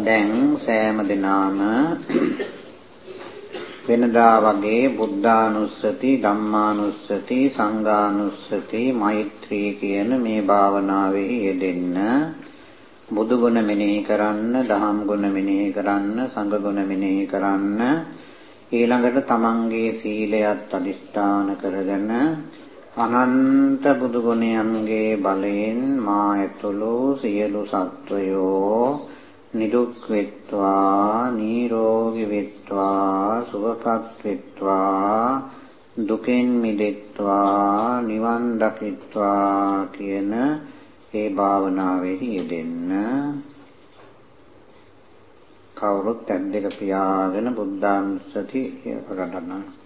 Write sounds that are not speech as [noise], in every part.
දැන් සෑම දිනාම වෙනදා වගේ බුද්ධානුස්සති ධම්මානුස්සති සංඝානුස්සති මෛත්‍රී කියන මේ භාවනාවෙහි යෙදෙන්න බුදු ගුණ මෙනෙහි කරන්න දහම් ගුණ මෙනෙහි කරන්න සංඝ ගුණ මෙනෙහි කරන්න ඊළඟට තමන්ගේ සීලයත් අදිෂ්ඨාන කරගෙන අනන්ත බුදු ගුණයන්ගේ බලයෙන් මා ඇතුළු සියලු සත්වයෝ නිදුක් වෙත්වා නිරෝගී වෙත්වා සුවපත් වෙත්වා දුකෙන් මිදෙත්වා නිවන් දකිත්වා කියන ඒ භාවනාවෙහි යෙදෙන්න. කවුරුත් ඇද්දක පියාගෙන බුද්ධානුස්සති රටන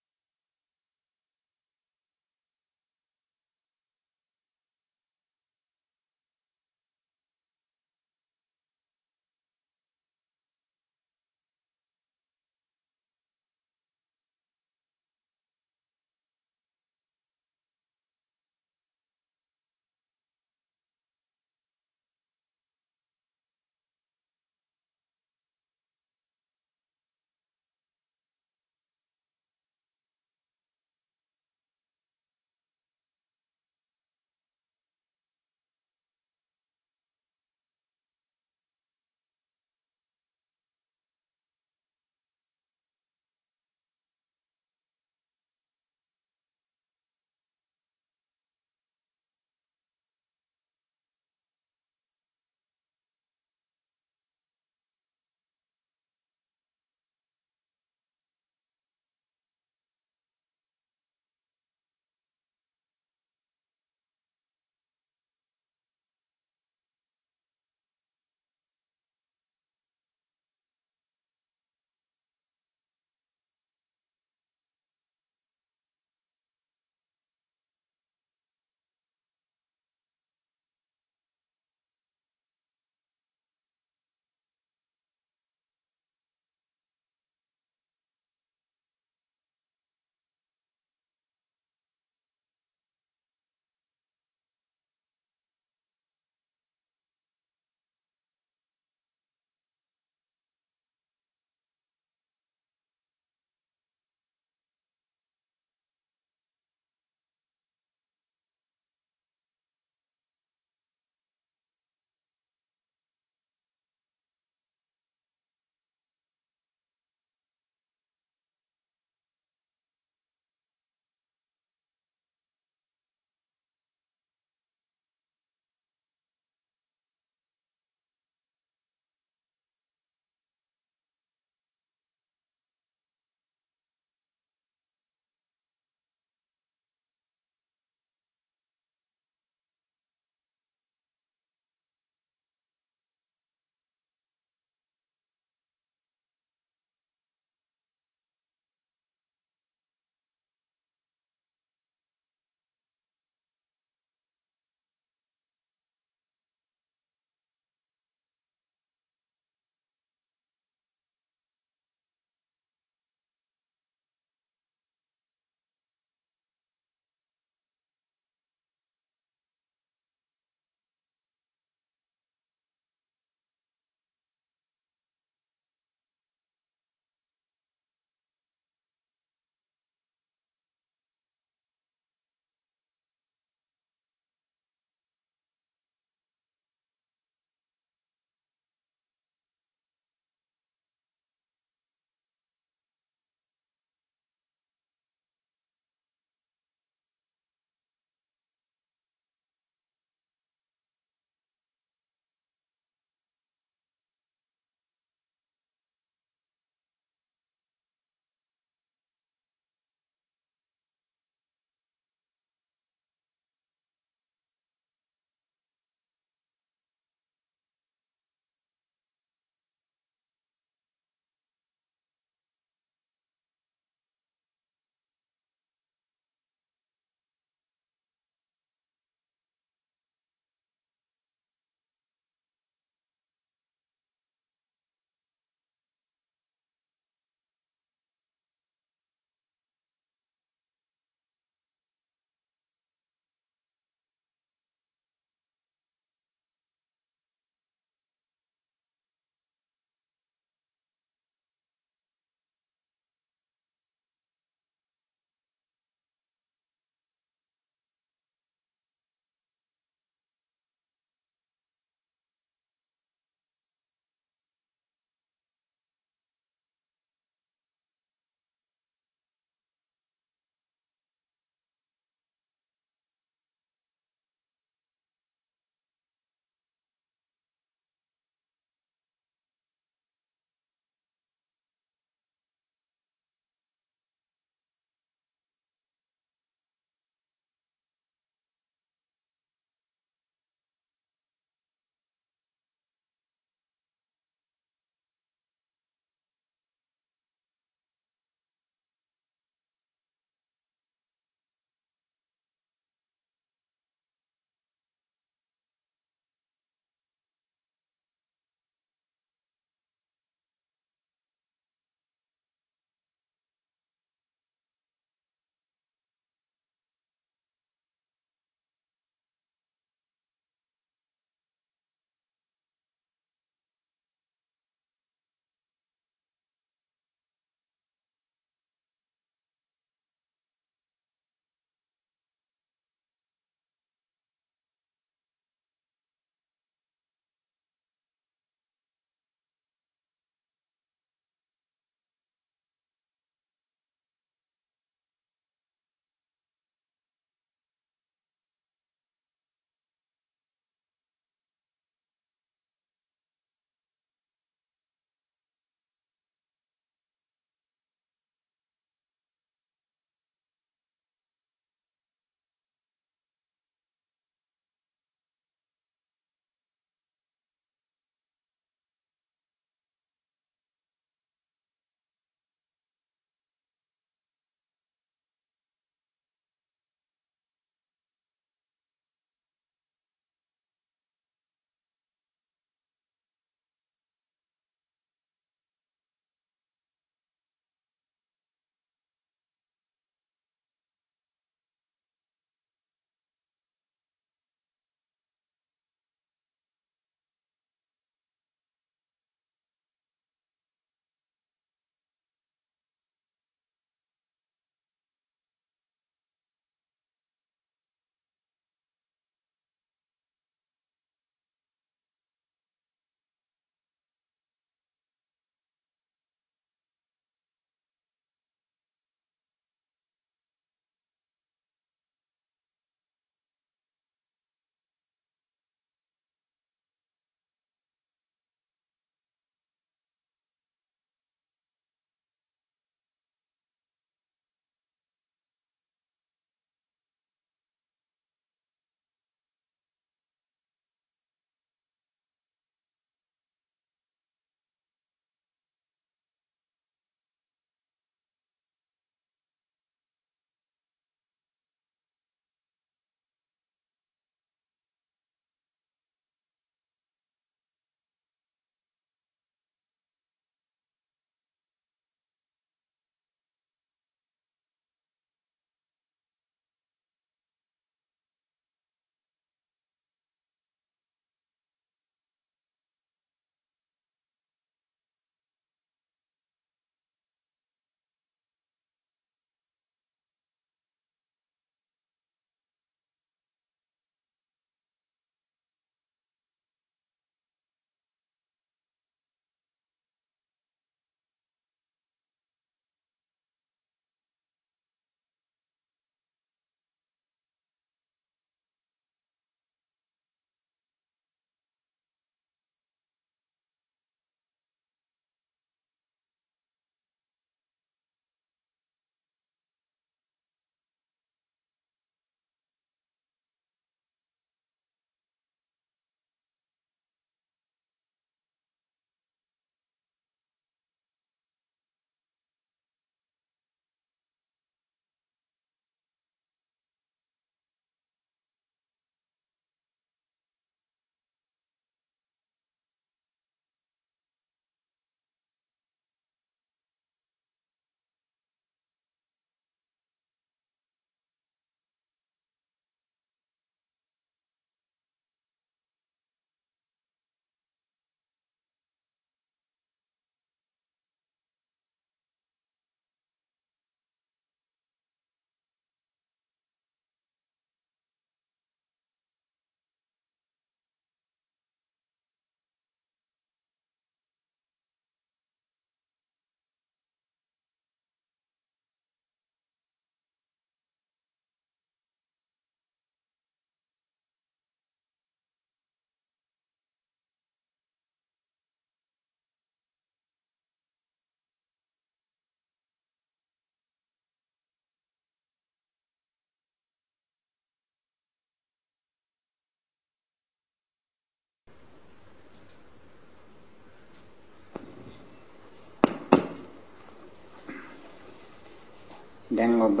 දැන් ඔබ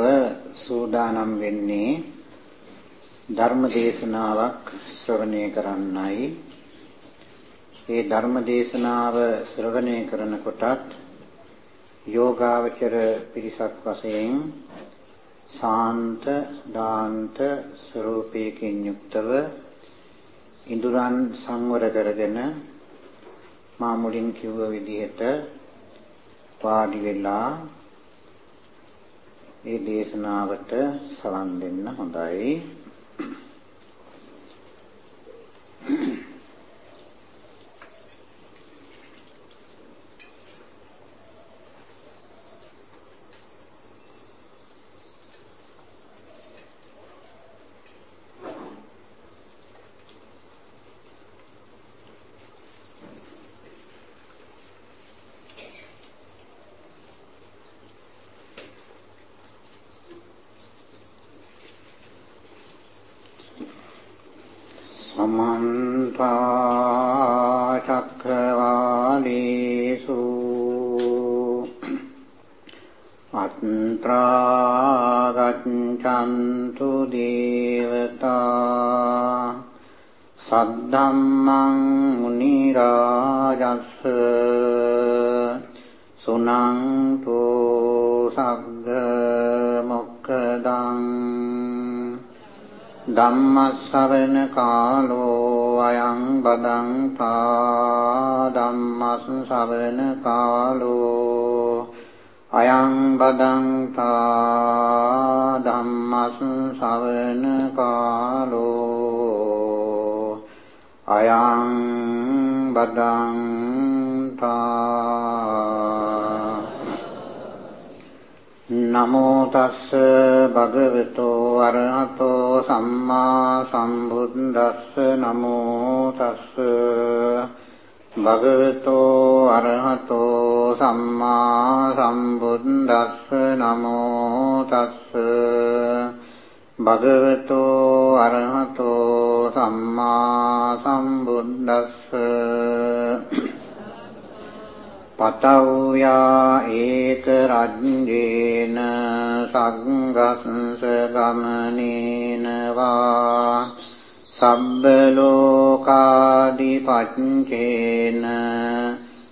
සූදානම් වෙන්නේ ධර්ම දේශනාවක් ශ්‍රවණය කරන්නයි. ඒ ධර්ම දේශනාව ශ්‍රවණය කරනකොටත් යෝගාවචර පිරිසක් වශයෙන් සාන්ත දාන්ත ස්වરૂපයකින් යුක්තව ඉඳුරන් සංවර කරගෙන මා මුලින් කිව්ව විදිහට වාඩි වෙලා ඒ දේශනාවට සවන් දෙන්න හොඳයි. ධම්මස්සවන කාලෝ අයං බදන්තා ධම්මස්සවන කාලෝ අයං බදන්තා ධම්මස්සවන කාලෝ අයං බදන්තා නමෝ තස්ස භගවතෝ අරහතෝ සම්මා සම්බුද්දස්ස නමෝ තස්ස භගවතෝ අරහතෝ සම්මා සම්බුද්දස්ස නමෝ තස්ස භගවතෝ අරහතෝ සම්මා සම්බුද්දස්ස පතව්‍යා ඒක රජ්ජේන සංගස්ස ගමනේන වා සබ්බ ලෝකාදිපච්චේන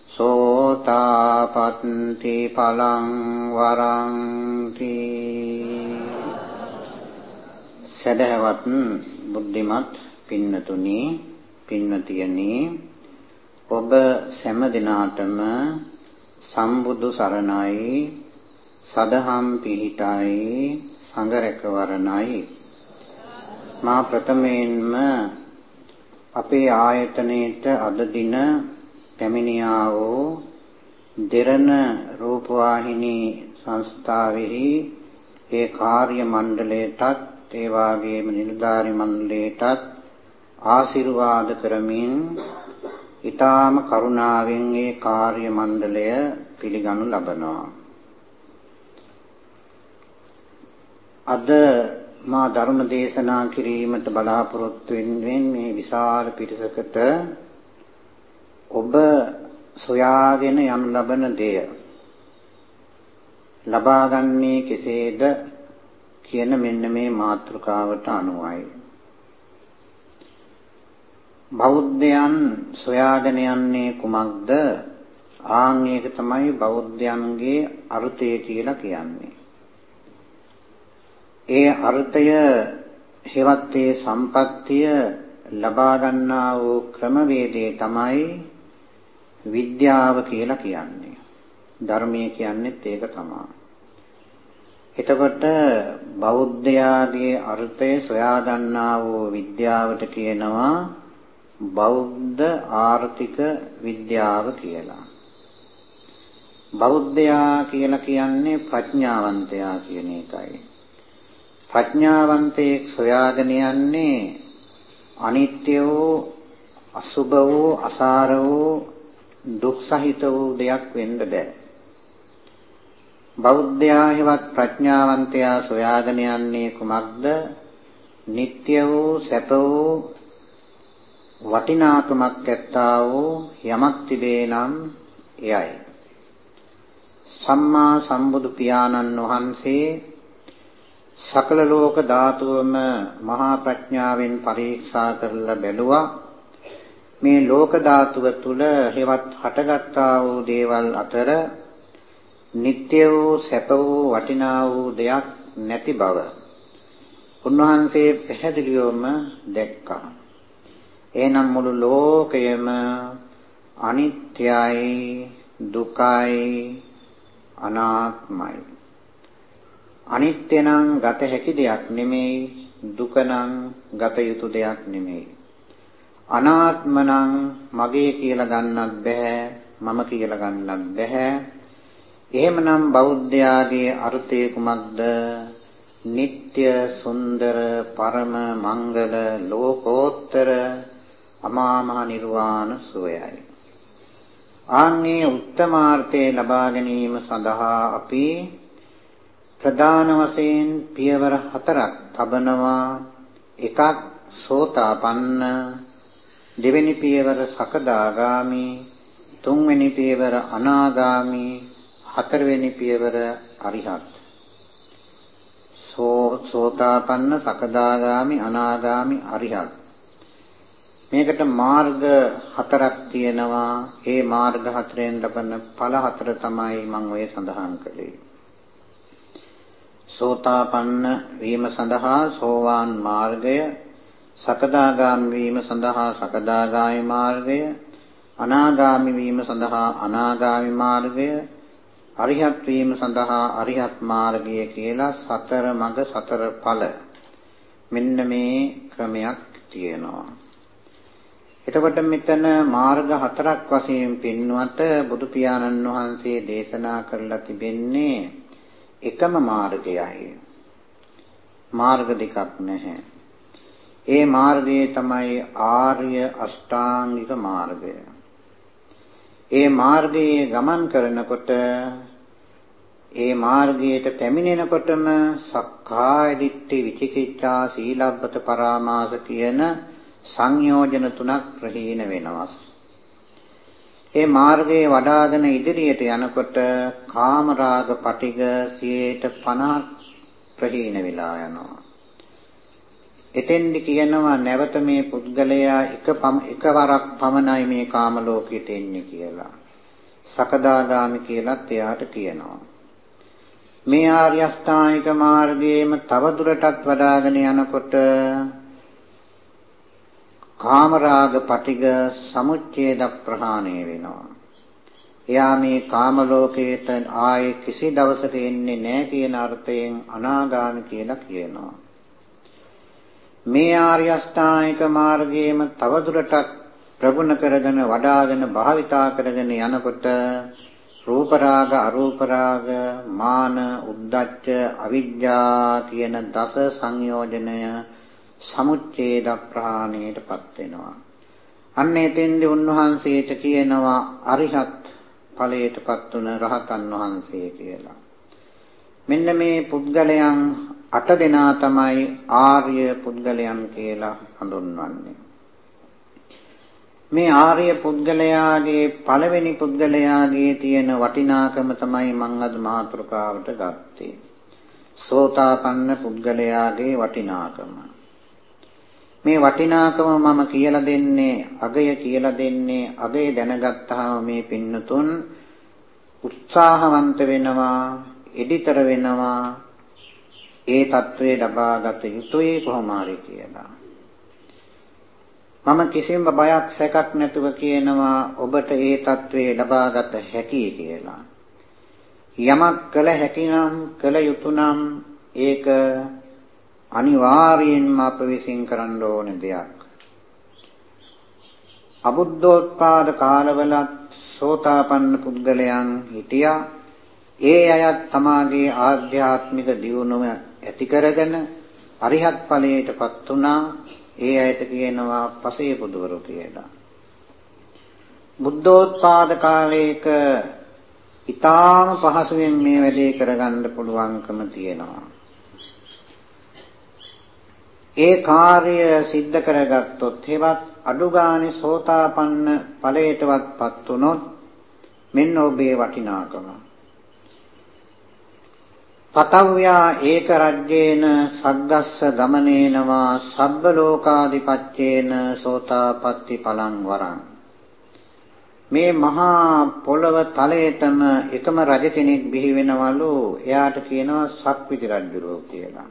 සෝතාපට්ටි පලං වරන්ති සදහවත් බුද්ධිමත් පින්නතුනි පින්නතියනි ඔබ සෑම දිනාටම සම්බුදු සරණයි. සදහම් පිහිටයි සංඝරැකවරණයි මා ප්‍රථමයෙන්ම අපේ ආයතනයේට අද දින පැමිණියා වූ දෙරණ රූපවාහිනී සංස්ථාවෙහි ඒ කාර්ය මණ්ඩලයටත් ඒ වාගේම නිලධාරි මණ්ඩලයටත් ආශිර්වාද කරමින් ඊටාම කරුණාවෙන් ඒ කාර්ය මණ්ඩලය පිළිගනු ලබනවා. අද මා ධර්ම දේශනා කිරීමට බලාපොරොත්තු වෙන්නේ මේ විශාල පිරිසකට ඔබ සොයාගෙන යම් ලබන දෙය ලබාගන්නේ කෙසේද කියන මෙන්න මේ මාතෘකාවට අනුවයි බෞද්ධයන් සොයාගෙන යන්නේ කුමක්ද? ආන් ඒක තමයි බෞද්ධයන්ගේ අර්ථය කියලා කියන්නේ. ඒ අර්ථය හෙවත් ඒ සම්පත්තිය ලබා ගන්නා වූ ක්‍රමවේදය තමයි විද්‍යාව කියලා කියන්නේ. ධර්මයේ කියන්නේත් ඒක තමයි. එතකොට බෞද්ධයාගේ අර්ථය සොයා ගන්නා වූ විද්‍යාවට කියනවා බෞද්ධ ආර්ථික විද්‍යාව කියලා. බෞද්ධයා කියලා කියන්නේ ප්‍රඥාවන්තයා කියන එකයි. ප්‍රඥාවන්තයෙක් සොයාගෙන යන්නේ අනිත්‍ය වූ අසුභ වූ අසාර වූ දුක් සහිත වූ දෙයක් වෙන්න බෑ. බෞද්ධයා හෙවත් ප්‍රඥාවන්තයා සොයාගෙන යන්නේ කුමක්ද? නিত্য වූ සැප වූ වටිනාකමක් ඇත්තා වූ යමක් තිබේ නම් එයයි. සම්මා සම්බුදු පියාණන් වහන්සේ සකල ලෝක ධාතුවම මහා ප්‍රඥාවෙන් පරීක්ෂා කරලා බැලුවා මේ ලෝක ධාතුව තුල හේවත් හටගත්තා වූ දේවල් අතර නিত্য වූ සැප වූ වටිනා වූ දෙයක් නැති බව උන්වහන්සේ පැහැදිලිවම දැක්කා. එනම් මුළු ලෝකයම අනිත්‍යයි දුකයි අනාත්මයි. අනිත්‍ය නම් ගත හැකි දෙයක් නෙමෙයි දුක නම් ගත යුතු දෙයක් නෙමෙයි. අනාත්ම නම් මගේ කියලා ගන්නත් බෑ මම කියලා ගන්නත් බෑ. එහෙමනම් බෞද්ධයාගේ අර්ථය කුමක්ද? නিত্য සුන්දර පරම මංගල ලෝකෝත්තර අමා මහ නිර්වාණ සුවයයි. ආන්නේ උත්තමාර්ථය ලබා ගැනීම සඳහා අපි ප්‍රධාන වශයෙන් පියවර හතරක් තබනවා. එකක් සෝතාපන්න දෙවෙනි පියවර සකදාගාමි තුන්වෙනි පියවර අනාගාමි හතරවෙනි පියවර අරිහත්. සෝතාපන්න සකදාගාමි අනාගාමි අරිහත්. මේකට මාර්ග හතරක් තියෙනවා. ඒ මාර්ග හතරෙන් ලබන ඵල හතර තමයි මම ඔය සඳහන් කළේ. සෝතාපන්න වීම සඳහා සෝවාන් මාර්ගය සකදාගාමි වීම සඳහා සකදාගාමි මාර්ගය අනාගාමි වීම සඳහා අනාගාමි මාර්ගය අරිහත් වීම සඳහා අරිහත් මාර්ගය කියලා සතර මඟ සතර ඵල මෙන්න මේ ක්‍රමයක් තියෙනවා. එතකොට මෙතන මාර්ග හතරක් වශයෙන් පින්නුවට බුදු පියාණන් වහන්සේ දේශනා කරලා තිබෙන්නේ එකම මාර්ගයයි. මාර්ග දෙකක් නැහැ. ඒ මාර්ගය තමයි ආර්ය අෂ්ටාංගික මාර්ගය. ඒ මාර්ගයේ ගමන් කරනකොට ඒ මාර්ගයට පැමිණෙනකොටම සක්කාය දිට්ඨි විචිකිච්ඡා සීලබ්බත පරාමාස කියන සංයෝජන තුනක් ප්‍රහීන වෙනවා. ඒ මාර්ගයේ වඩාගෙන ඉදිරියට යනකොට කාමරාග පටිග 50 ප්‍රහීන වෙලා යනවා. එතෙන්දි කියනවා නැවත මේ පුද්ගලයා එක එකවරක් පමණයි මේ කාම ලෝකෙට එන්නේ කියලා. සකදාගාමි කියලත් එයාට කියනවා. මේ ආර්ය අෂ්ටාංගික මාර්ගයේම තවදුරටත් වඩාගෙන යනකොට කාමරාග පටිග සමුච්ඡේද ප්‍රහාණය වෙනවා. එයා මේ කාම ලෝකයට ආයේ කිසි දවසක එන්නේ නැහැ කියන අර්ථයෙන් අනාගාමි කියලා කියනවා. මේ ආර්ය අෂ්ටාංගික මාර්ගයේම තවදුරටත් ප්‍රගුණ කරගෙන වඩාගෙන භාවිතා කරගෙන යනකොට රූප රාග අරූප රාග මාන උද්දච්ච අවිජ්ජා කියන දස සංයෝජනය සමුච්ඡේද ප්‍රහාණයටපත් වෙනවා අන්න එතෙන්දී උන්වහන්සේට කියනවා අරිහත් ඵලයටපත් වුණ රහතන් වහන්සේ කියලා මෙන්න මේ පුද්ගලයන් අට දෙනා තමයි ආර්ය පුද්ගලයන් කියලා හඳුන්වන්නේ. මේ ආර්ය පුද්ගලයාගේ පළවෙනි පුද්ගලයාගේ තියෙන වටිනාකම තමයි මම අද මාතෘකාවට ගත්තේ. සෝතාපන්න පුද්ගලයාගේ වටිනාකම. මේ වටිනාකම මම කියලා දෙන්නේ අගය කියලා දෙන්නේ අගය දැනගත්තාම මේ පින්නතුන් උත්සාහවන්ත වෙනවා, එඩිතර වෙනවා, ඒ తත්වේ ලබාගත යුතුයි කොහොම හරි කියලා. මම කිසිම බයක් සැකක් නැතුව කියනවා ඔබට ඒ తත්වේ ලබාගත හැකි කියලා. යමක් කළ හැකිනම් කළ යුතුයනම් ඒක අනිවාර්යයෙන්ම අප විසින් කරන්න ඕන දෙයක්. අබුද්ධෝත්පාද කාලවලත් සෝතාපන්න පුද්ගලයන් හිටියා. ඒ අයත් තමාගේ ආධ්‍යාත්මික දියුණුව ඇති කරගෙන අරිහත් ඵලයටපත් වුණා. ඒ අයට කියනවා පසේ බුදුවරු කියලා. බුද්ධෝත්පාද කාලයක ඊටාම පහසුවෙන් මේ වැඩේ කරගන්න පුළුවන්කම තියෙනවා. ඒ කාර්ය સિદ્ધ කරගත්තොත් හෙවත් අඩුගානේ සෝතාපන්න ඵලයටවත්පත් වුනොත් මෙන්න ඔබේ වටිනාකම. පතව්‍යා ඒක රජ්‍යේන සග්ගස්ස ගමනේනවා සබ්බ ලෝකාදිපච්චේන සෝතාපට්ටි පලං වරං මේ මහා පොළව තලයටම එකම රජ කෙනෙක් බිහි වෙනවලු එයාට කියනවා සක්විති රජුරෝ කියලා.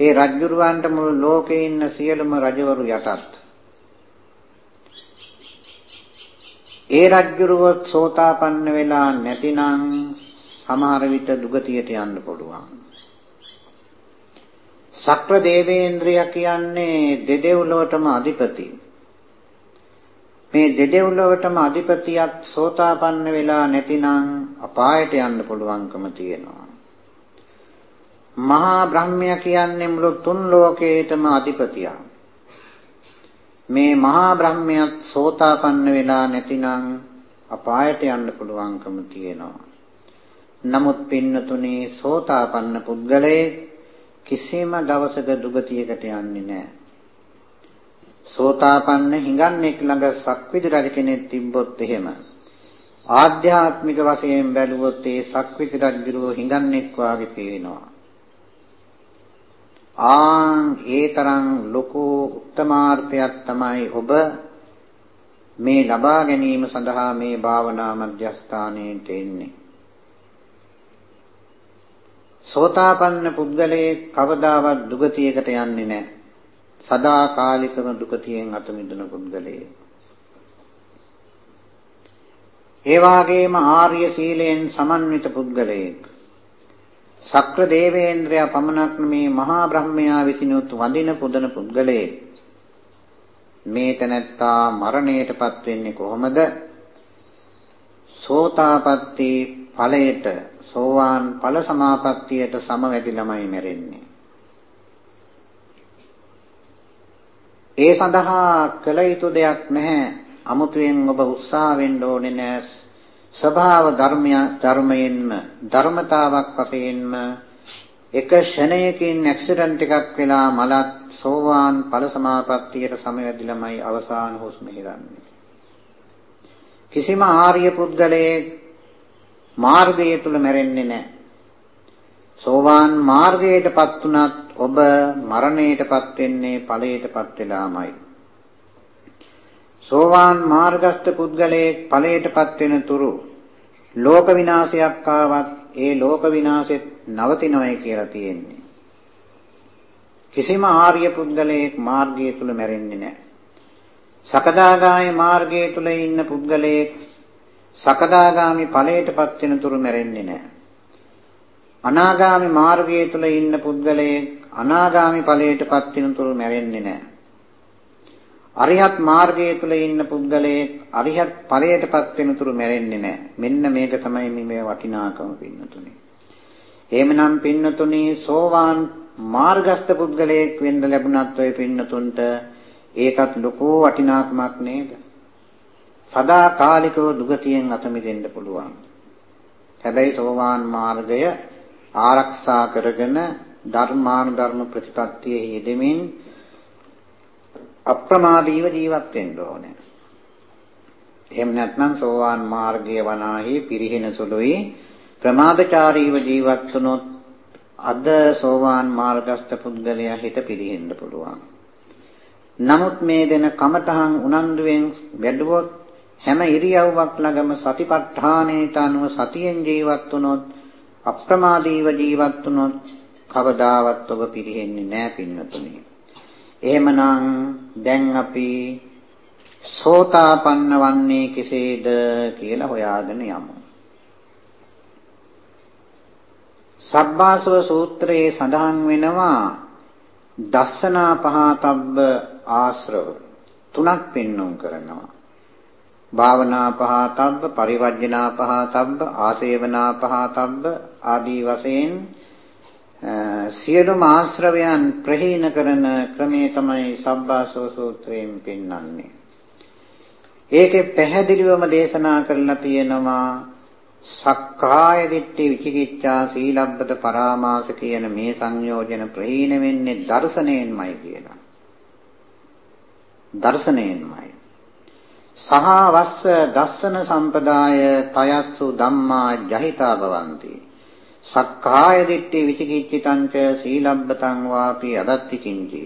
ඒ රජුරවන්ට මුළු ලෝකේ ඉන්න සියලුම රජවරු යටත්. ඒ රජුරව සෝතාපන්න වෙලා නැතිනම් සමහර විට දුගතියට යන්න පුළුවන්. සක්‍ර දේවේන්ද්‍රය කියන්නේ දෙදෙව්ලොවටම අධිපති. මේ දෙදෙව්ලොවටම අධිපතියක් සෝතාපන්න වෙලා නැතිනම් අපායට යන්න පුළුවන්කම තියෙනවා. මහා බ්‍රහ්මයා කියන්නේ මුළු තුන් ලෝකේටම අධිපතියක්. මේ මහා බ්‍රහ්මයාත් සෝතාපන්න වෙලා නැතිනම් අපායට යන්න පුළුවන්කම තියෙනවා. නමුත් පින්නතුනේ සෝතාපන්න පුද්ගලයේ කිසිම දවසක දුගතියකට යන්නේ නැහැ. සෝතාපන්න හිඟන්නෙක් ළඟ සක්විති රජ කෙනෙක් තිබ්බොත් එහෙම ආධ්‍යාත්මික වශයෙන් බැලුවොත් ඒ සක්විති රජුරෝ හිඟන්නෙක් වාගේ පේනවා. ආන් ඒ තරම් ලොකු උත්තමාර්ථයක් තමයි ඔබ මේ ලබා ගැනීම සඳහා මේ භාවනා මධ්‍යස්ථානයේ එන්නේ. සෝතාපන්න පුද්ගලයේ කවදාවත් දුගතියකට යන්නේ නැහැ. සදාකාලිකව දුකතියෙන් අත මිදුණු පුද්ගලයෙක්. ඒ වාගේම ආර්ය සීලයෙන් සමන්විත පුද්ගලයෙක්. සක්‍ර දේවේන්ද්‍රයා පමණක් මේ මහා බ්‍රහ්මයා විසිනුත් වඳින පුදන පුද්ගලයෙක්. මේ තැනැත්තා මරණයටපත් වෙන්නේ කොහොමද? සෝතාපට්ටි ඵලයට සෝවාන් ඵල සමාපත්තියට සමවැදි ළමයි මැරෙන්නේ. ඒ සඳහා කළ යුතු දෙයක් නැහැ. අමුතුවෙන් ඔබ උත්සාහ වෙන්න ඕනේ නැහැ. ස්වභාව ධර්මය ධර්මයෙන්ම ධර්මතාවක් වශයෙන්ම එක ෂණයකින් ඇක්සිඩන්ට් එකක් වෙලා මලත් සෝවාන් ඵල සමාපත්තියට සමවැදිලමයි අවසාන හුස්ම හිරන්නේ. කිසිම ආර්ය පුද්ගලයෙක් මාර්ගය තුල මැරෙන්නේ නැහැ. සෝවාන් මාර්ගයටපත් උනත් ඔබ මරණයටපත් වෙන්නේ ඵලයටපත් වෙලාමයි. සෝවාන් මාර්ගස්ත පුද්ගලයෙක් ඵලයටපත් වෙන තුරු ලෝක විනාශයක් ආවත් ඒ ලෝක විනාශෙත් නවතිනවයි කියලා තියෙන්නේ. කිසිම ආර්ය පුද්ගලයෙක් මාර්ගය තුල මැරෙන්නේ නැහැ. සකදාගාමී මාර්ගය තුල ඉන්න පුද්ගලයෙක් සකදාගාමි ඵලයටපත් වෙන තුරු මැරෙන්නේ නැහැ. අනාගාමි මාර්ගය තුල ඉන්න පුද්ගලයෙක් අනාගාමි ඵලයටපත් වෙන තුරු මැරෙන්නේ නැහැ. අරිහත් මාර්ගය තුල ඉන්න පුද්ගලයෙක් අරිහත් ඵලයටපත් වෙන තුරු මැරෙන්නේ නැහැ. මෙන්න මේක තමයි මේ වටිනාකම පින්නතුනේ. එහෙමනම් පින්නතුනේ සෝවාන් මාර්ගස්ත පුද්ගලයෙක් වෙන්න ලැබුණත් ඔය පින්නතුන්ට ඒකත් ලොකු වටිනාකමක් නේද? සදා කාලිකව දුගතියෙන් අත මිදෙන්න පුළුවන්. හැබැයි සෝවාන් මාර්ගය ආරක්ෂා කරගෙන ධර්මානුධර්ම ප්‍රතිපත්තියේ යෙදෙමින් අප්‍රමාදීව ජීවත් වෙන්න ඕනේ. එහෙම නැත්නම් සෝවාන් මාර්ගයේ වනාහි පිරිහෙන සුළුයි ප්‍රමාදචාරීව ජීවත් වුණොත් අද සෝවාන් මාර්ගස්ත පුද්ගලයා හිත පිරිහෙන්න පුළුවන්. නමුත් මේ දෙන කමඨහන් උනන්දුවෙන් වැඩුවොත් හැම ඉරියව්වක් ළඟම සතිපට්ඨානයට අනුව සතියෙන් ජීවත් වුණොත් අප්‍රමාදීව ජීවත් වුණොත් කවදාවත් ඔබ පිරෙන්නේ නැහැ පින්නතුනි. එහෙමනම් දැන් අපි සෝතාපන්න වන්නේ කෙසේද කියලා හොයාගෙන යමු. සබ්බාසව සූත්‍රයේ සඳහන් වෙනවා දස්සනා පහතබ්බ ආශ්‍රව තුනක් පෙන්වුම් කරනවා. භාවනා පහතබ්බ පරිවර්ජනා පහතබ්බ ආසේවනා පහතබ්බ ආදී වශයෙන් සියලුම ආශ්‍රවයන් ප්‍රහීන කරන ක්‍රමේ තමයි සබ්බාසෝ සූත්‍රයෙන් පෙන්වන්නේ. ඒකේ පැහැදිලිවම දේශනා කරලා තියෙනවා සක්කාය දිට්ඨි විචිකිච්ඡා සීලබ්බත පරාමාස කියන මේ සංයෝජන ප්‍රහීන වෙන්නේ දර්ශනයෙන්මයි කියලා. දර්ශනයෙන්මයි. සහ වස්ස දස්සන සම්පදාය තයස්සු ධම්මා ජහිතා භවಂತಿ සක්කාය දිට්ඨි විචිකිච්ඡිතංච සීලබ්බතං වාපි අදත්ති කිංචි.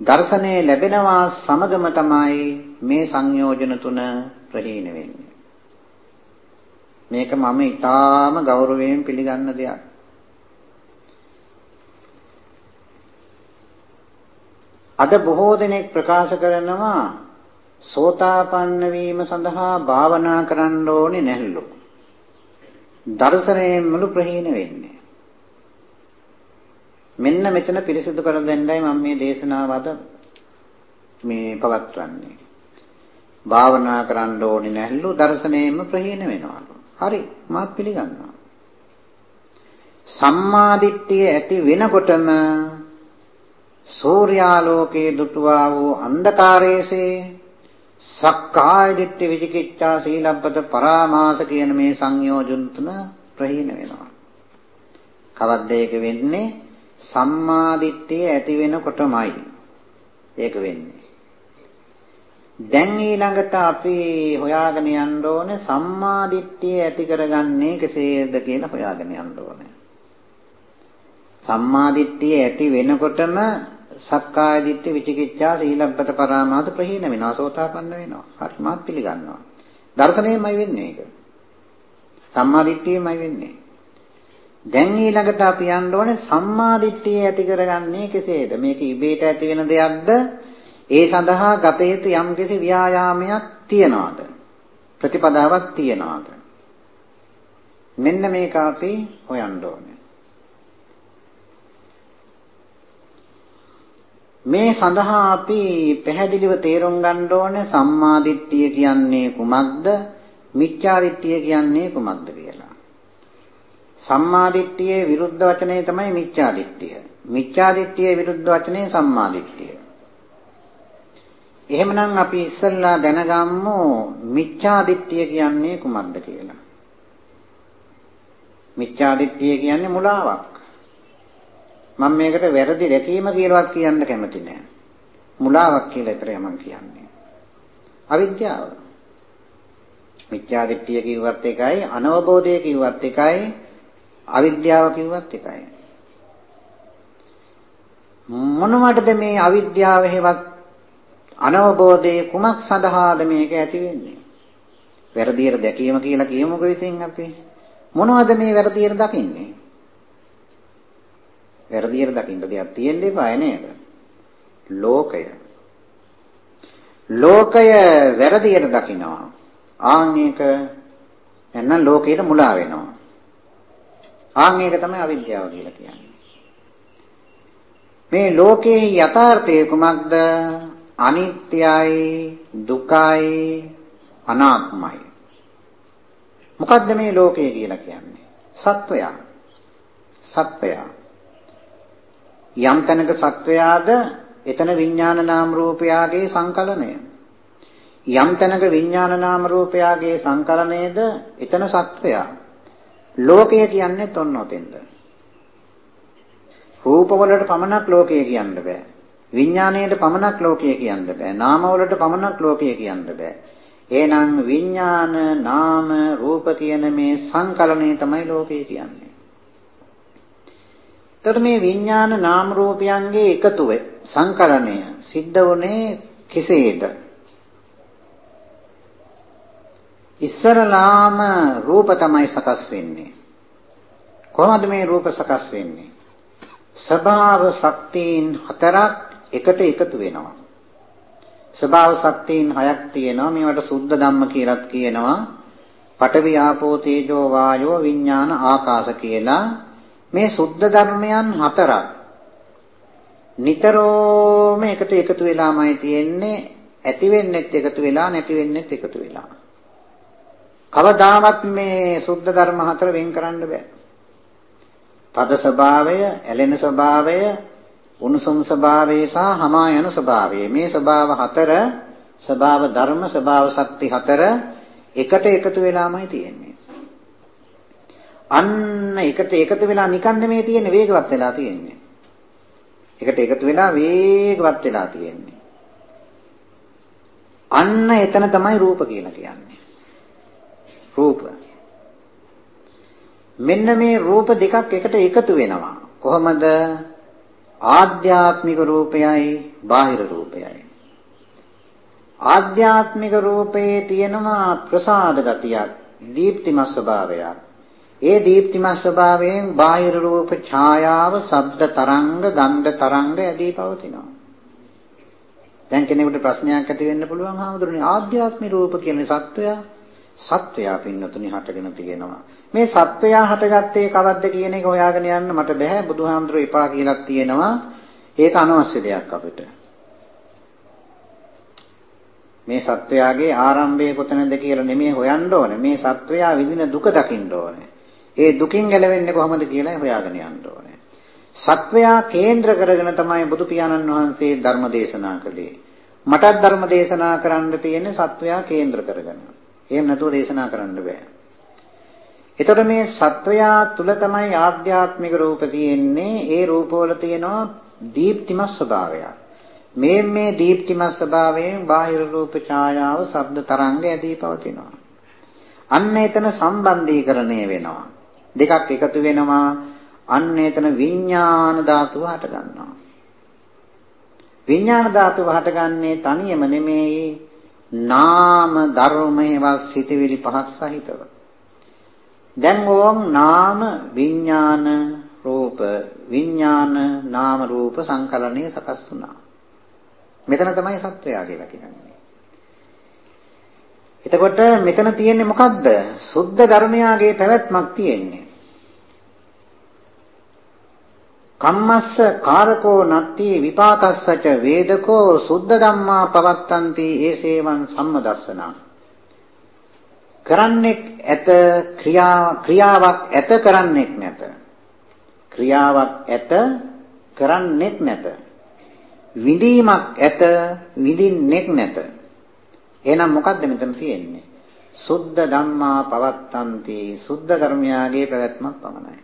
දර්ශනේ ලැබෙනවා සමගම තමයි මේ සංයෝජන තුන ප්‍රහීන වෙන්නේ. මේක මම ඊටාම ගෞරවයෙන් පිළිගන්න දෙයක්. අද බොහෝ දෙනෙක් ප්‍රකාශ කරනවා සෝතාපන්න වීම සඳහා භාවනා කරන්න ඕනේ නැල්ලු. දර්ශනයෙන් මුළු ප්‍රහීන වෙන්නේ. මෙන්න මෙතන පිරිසිදු කර දෙන්නයි මම මේ දේශනාව අද මේ පවත්වන්නේ. භාවනා කරන්න ඕනේ නැල්ලු දර්ශනයෙන්ම ප්‍රහීන වෙනවලු. හරි මාත් පිළිගන්නවා. සම්මාදිට්ඨිය ඇති වෙනකොටම සූර්යාලෝකයේ දුටුවා වූ අන්ධකාරයේසේ සක්කාය දිට්ඨි විචිකිච්ඡා සීලබ්බත පරාමාස කියන මේ සංයෝජන තුන ප්‍රහීන වෙනවා. කවද්ද ඒක වෙන්නේ? සම්මා දිට්ඨිය ඇති වෙනකොටමයි. ඒක වෙන්නේ. දැන් ඊළඟට අපි හොයාගෙන යන්න ඕනේ සම්මා දිට්ඨිය ඇති කරගන්නේ කෙසේද කියලා හොයාගෙන යන්න ඕනේ. සම්මා දිට්ඨිය ඇති වෙනකොටම සක්කාය දිට්ඨි විචිකිච්ඡා සීලබ්බත පරාමාස ප්‍රහීන වෙනවා සෝතාපන්න වෙනවා. හරි මාත් පිළිගන්නවා. දර්ශනයමයි වෙන්නේ ඒක. සම්මා දිට්ඨියමයි වෙන්නේ. දැන් ඊළඟට අපි යන්න ඕනේ සම්මා දිට්ඨිය ඇති කරගන්නේ කෙසේද? මේක ඉබේට ඇති වෙන දෙයක්ද? ඒ සඳහා ගත යුතු යම්කිසි ව්‍යායාමයක් තියනවාද? ප්‍රතිපදාවක් තියනවාද? මෙන්න මේක අපි හොයන්න ඕනේ. මේ සඳහා අපි පැහැදිලිව තේරුම් ගන්න ඕනේ සම්මාදිට්ඨිය කියන්නේ කුමක්ද මිච්ඡාදිට්ඨිය කියන්නේ කුමක්ද කියලා. සම්මාදිට්ඨියේ විරුද්ධ වචනේ තමයි මිච්ඡාදිට්ඨිය. මිච්ඡාදිට්ඨියේ විරුද්ධ වචනේ සම්මාදිට්ඨිය. එහෙමනම් අපි ඉස්සල්ලා දැනගම්මු මිච්ඡාදිට්ඨිය කියන්නේ කුමක්ද කියලා. මිච්ඡාදිට්ඨිය කියන්නේ මුලාවක්. මම මේකට වැරදි රැකීම කියලාවත් කියන්න කැමති නෑ. මුලාවක් කියලා විතරයි මම කියන්නේ. අවිද්‍යාව. මිත්‍යාදිට්ඨිය කිව්වත් එකයි, අනවබෝධය කිව්වත් එකයි, අවිද්‍යාව කිව්වත් එකයි. මොනවටද මේ අවිද්‍යාව හේවත් අනවබෝධයේ කුමක් සඳහාද මේක ඇති වෙන්නේ? වැරදියට දැකීම කියලා කියමුකෝ ඉතින් අපි. මොනවද මේ වැරදියට දකින්නේ? වැරදියට දකින්න දෙයක් තියෙන්න එපා නේද? ලෝකය. ලෝකය වැරදියට දකිනවා. ආන් එක එන්න ලෝකයට මුලා වෙනවා. ආන් එක තමයි අවිද්‍යාව කියලා කියන්නේ. මේ ලෝකයේ යථාර්ථය කුමක්ද? අනිත්‍යයි, දුකයි, අනාත්මයි. මොකද්ද මේ ලෝකය කියලා කියන්නේ? සත්වයා. සත්වයා. යම් තැනක සත්වයාද එතන විඥාන නාම රූපයාගේ සංකලනය. යම් තැනක විඥාන නාම රූපයාගේ සංකලනයේද එතන සත්වයා. ලෝකය කියන්නේ තොන්න ඔතෙන්ද. රූප වලට පමණක් ලෝකය කියන්න බෑ. විඥාණයට පමණක් ලෝකය කියන්න බෑ. නාම වලට පමණක් ලෝකය කියන්න බෑ. එහෙනම් විඥාන නාම රූප කියන මේ සංකලනය තමයි ලෝකය කියන්නේ. එතකොට මේ විඥාන නාම රූපයන්ගේ එකතුව සංකලනය සිද්ධ වුණේ කෙසේද? ඉස්සරලාම රූප තමයි සකස් වෙන්නේ. කොහොමද මේ රූප සකස් වෙන්නේ? ස්වභාව ශක්තියින් හතරක් එකට එකතු වෙනවා. ස්වභාව ශක්තියින් හයක් තියෙනවා. මේවට සුද්ධ ධම්ම කියලාත් කියනවා. පඨවි ආපෝ තේජෝ වායෝ විඥාන ආකාශ කියලා මේ සුද්ධ ධර්මයන් හතරක්. නිතරම එකට එකතු වෙලාමයි තියෙන්නේ. ඇති වෙන්නෙත් එකතු වෙලා නැති වෙන්නෙත් එකතු වෙලා. කවදාවත් මේ සුද්ධ ධර්ම හතර වෙන් කරන්න බෑ. තද ස්වභාවය ඇලෙන ස්වභාවය උණුසුම් ස්වභාවය සහ හමා යන ස්වභාවය. මේ ස්වභාව හතර ස්වභාව ධර්ම ස්වභාව ශක්ති හතර එකට එකතු වෙලාමයි තියෙන්නේ. අන්න එකට එකතු වෙලා නිකන් නෙමේ තියෙන්නේ වේගවත් වෙලා තියෙන්නේ. එකට එකතු වෙලා වේගවත් වෙලා තියෙන්නේ. අන්න එතන තමයි රූප කියලා කියන්නේ. රූප. මෙන්න මේ රූප දෙකක් එකට එකතු වෙනවා. කොහොමද? ආධ්‍යාත්මික රූපයයි බාහිර රූපයයි. ආධ්‍යාත්මික රූපයේ තියෙනවා ප්‍රසාද ගතියක්, දීප්තිමත් ස්වභාවයක්. ඒ දීප්තිමත් ස්වභාවයෙන් බාහිර රූප ඡායාව, ශබ්ද තරංග, ගන්ධ තරංග ඇදී පවතිනවා. දැන් කෙනෙකුට ප්‍රශ්නයක් ඇති වෙන්න පුළුවන් හාමුදුරනේ ආධ්‍යාත්මික රූප කියන්නේ සත්වයා සත්වයා පින්නතුනි හටගෙන තියෙනවා. මේ සත්වයා හටගත්තේ කවද්ද කියන එක හොයාගෙන යන්න මට බෑ. බුදුහාමුදුරුවෝ එපා කියලා තියෙනවා. ඒක අනවශ්‍ය දෙයක් අපිට. මේ සත්වයාගේ ආරම්භය කොතනද කියලා නෙමෙයි හොයන්න ඕනේ. මේ සත්වයා විඳින දුක දකින්න ඕනේ. ඒ දුකින් ගැලවෙන්නේ කොහොමද කියලා හොයාගෙන යන්න ඕනේ. සත්වයා කේන්ද්‍ර කරගෙන තමයි බුදු පියාණන් වහන්සේ ධර්ම දේශනා කළේ. මටත් ධර්ම දේශනා කරන්න තියෙන්නේ සත්වයා කේන්ද්‍ර කරගෙන. එහෙම නැතුව දේශනා කරන්න බෑ. එතකොට මේ සත්වයා තුල තමයි ආධ්‍යාත්මික රූප තියෙන්නේ. ඒ රූපවල තියෙනවා දීප්තිමත් ස්වභාවයක්. මේ මේ දීප්තිමත් ස්වභාවයෙන් බාහිර රූප ඡායාව, ශබ්ද තරංග ඇදී පවතිනවා. අන්න එතන සම්බන්ධීකරණය වෙනවා. දෙකක් එකතු වෙනවා. අන්න එතන විඥාන ධාතුව හට ගන්නවා. විඥාන ධාතුව හටගන්නේ තනියම නෙමෙයි නාම ධර්මයේවත් සිටිවිලි පහක් සහිතව. දැන් ඕම් නාම විඥාන රූප විඥාන නාම රූප සංකලනයේ සකස් වුණා. මෙතන තමයි සත්වයා කියලා කියන්නේ. එතකොට මෙතන තියෙන්නේ මොකද්ද? සුද්ධ ධර්මයාගේ පැවැත්මක් තියෙන්නේ. කම්මස්ස කාරකෝ නත්ති විපාකස්සච වේදකෝ සුද්ධ ධම්මා පවත්තන්ති ඒසේවං සම්මදස්සනා කරන්නෙක් ඇත ක්‍රියා ක්‍රියාවක් ඇත කරන්නෙක් නැත. ක්‍රියාවක් ඇත කරන්නෙක් නැත. විඳීමක් ඇත විඳින්නෙක් නැත. එහෙනම් මොකද්ද මෙතන තියෙන්නේ? සුද්ධ ධම්මා පවත්තන්ති. සුද්ධ ධර්මයාගේ පැවැත්මක් පමණයි.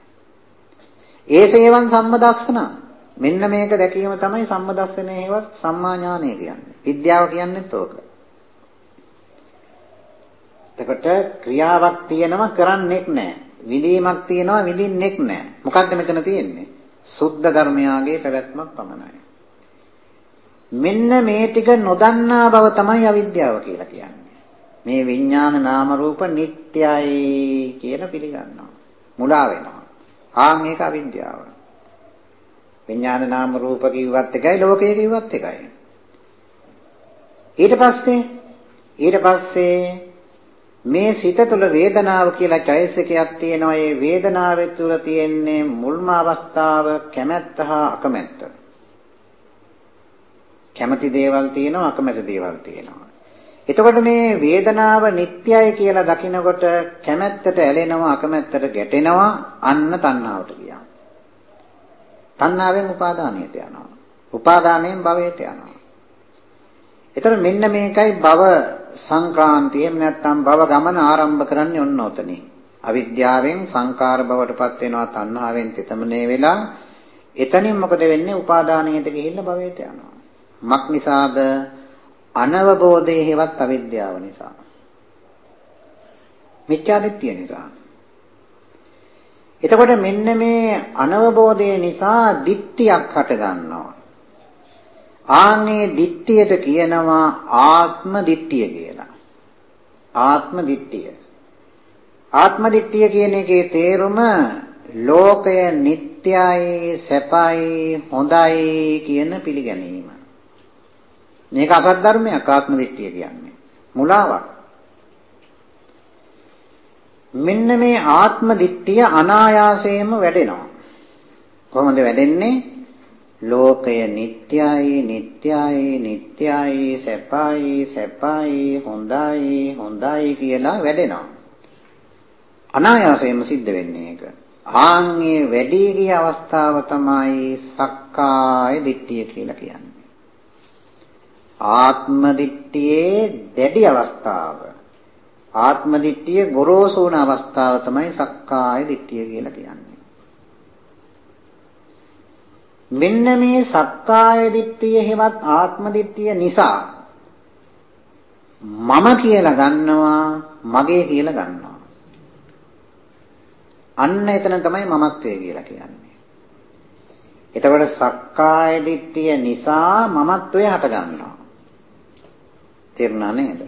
ඒසේවන් සම්මදස්සන මෙන්න මේක දැකීම තමයි සම්මදස්සනේවත් සම්මා ඥානය කියන්නේ. විද්‍යාව කියන්නේත් ඕක. එතකොට ක්‍රියාවක් තියෙනවා කරන්නෙක් නැහැ. විදීමක් තියෙනවා විදින්නෙක් නැහැ. මොකක්ද මෙතන තියෙන්නේ? සුද්ධ ධර්මයාගේ පැවැත්මක් පමණයි. මෙන්න මේ ටික නොදන්නා බව තමයි අවිද්‍යාව කියලා කියන්නේ. මේ විඥාන නාම රූප නිට්ටයයි කියලා පිළිගන්නවා. මුලා වෙනවා. ආන් ඒක අවිද්‍යාව. විඥාන නාම රූප කිව්වත් එකයි ලෝකය කිව්වත් එකයි. ඊට පස්සේ ඊට පස්සේ මේ සිත තුළ වේදනාව කියලා චෛතසිකයක් තියෙනවා. ඒ වේදනාව තුළ තියෙන්නේ මුල්ම අවස්ථාව කැමැත්ත හා අකමැත්ත. කැමැති දේවල් තියෙනවා අකමැති දේවල් තියෙනවා. එතකොට මේ වේදනාව නිට්ටයයි කියලා දකිනකොට කැමැත්තට ඇලෙනවා අකමැත්තට ගැටෙනවා අන්න තණ්හාවට කියනවා. තණ්හාවෙන් උපාදානයට යනවා. උපාදානයෙන් භවයට යනවා. එතකොට මෙන්න මේකයි භව සංක්‍රාන්තිය එහෙම නැත්නම් භව ගමන ආරම්භ කරන්නේ ඔන්න ඔතනින්. අවිද්‍යාවෙන් සංකාර භවයටපත් වෙනවා තණ්හාවෙන් තෙතමනේ වෙලා එතනින් මොකද වෙන්නේ උපාදානයට ගිහිල්ලා භවයට යනවා. මක් නිසාද අනවබෝධයේ හේවත් අවිද්‍යාව නිසා. මිත්‍යාදිත්‍ය නිසා. එතකොට මෙන්න මේ අනවබෝධය නිසා දිට්ඨියක් හට ගන්නවා. ආන්නේ දිට්ඨියට කියනවා ආත්ම දිට්ඨිය කියලා. ආත්ම දිට්ඨිය. ආත්ම දිට්ඨිය කියන එකේ තේරුම ලෝකය නිට්ටයයි සැපයි හොඳයි කියන පිළිගැනීම. මේක අසත් ධර්මයක් ආත්ම දිට්ඨිය කියන්නේ. මුලාවක්. මෙන්න මේ ආත්ම දිට්ඨිය අනායාසයෙන්ම වැඩෙනවා. කොහොමද වැඩෙන්නේ? ලෝකය නිට්ටයයි නිට්ටයයි නිට්ටයයි සැපයි සැපයි හොඳයි හොඳයි කියලා වැඩෙනවා. අනායාසයෙන්ම සිද්ධ වෙන්නේ ඒක. ආන්ගේ වැඩි ගිය අවස්ථාව තමයි සක්කාය දිට්ඨිය කියලා කියන්නේ. ආත්ම දිට්ඨියේ දැඩි අවස්ථාව ආත්ම දිට්ඨිය ගොරෝසු වන අවස්ථාව තමයි සක්කාය දිට්ඨිය කියලා කියන්නේ. මෙන්න මේ සක්කාය දිට්ඨිය හෙවත් ආත්ම දිට්ඨිය නිසා මම කියලා ගන්නවා මගේ කියලා ගන්නවා. අන්න එතන තමයි මමත්වය කියලා කියන්නේ. එතකොට සක්කාය දිට්ඨිය නිසා මමත්වය හට ගන්නවා. තේරුණා නේද?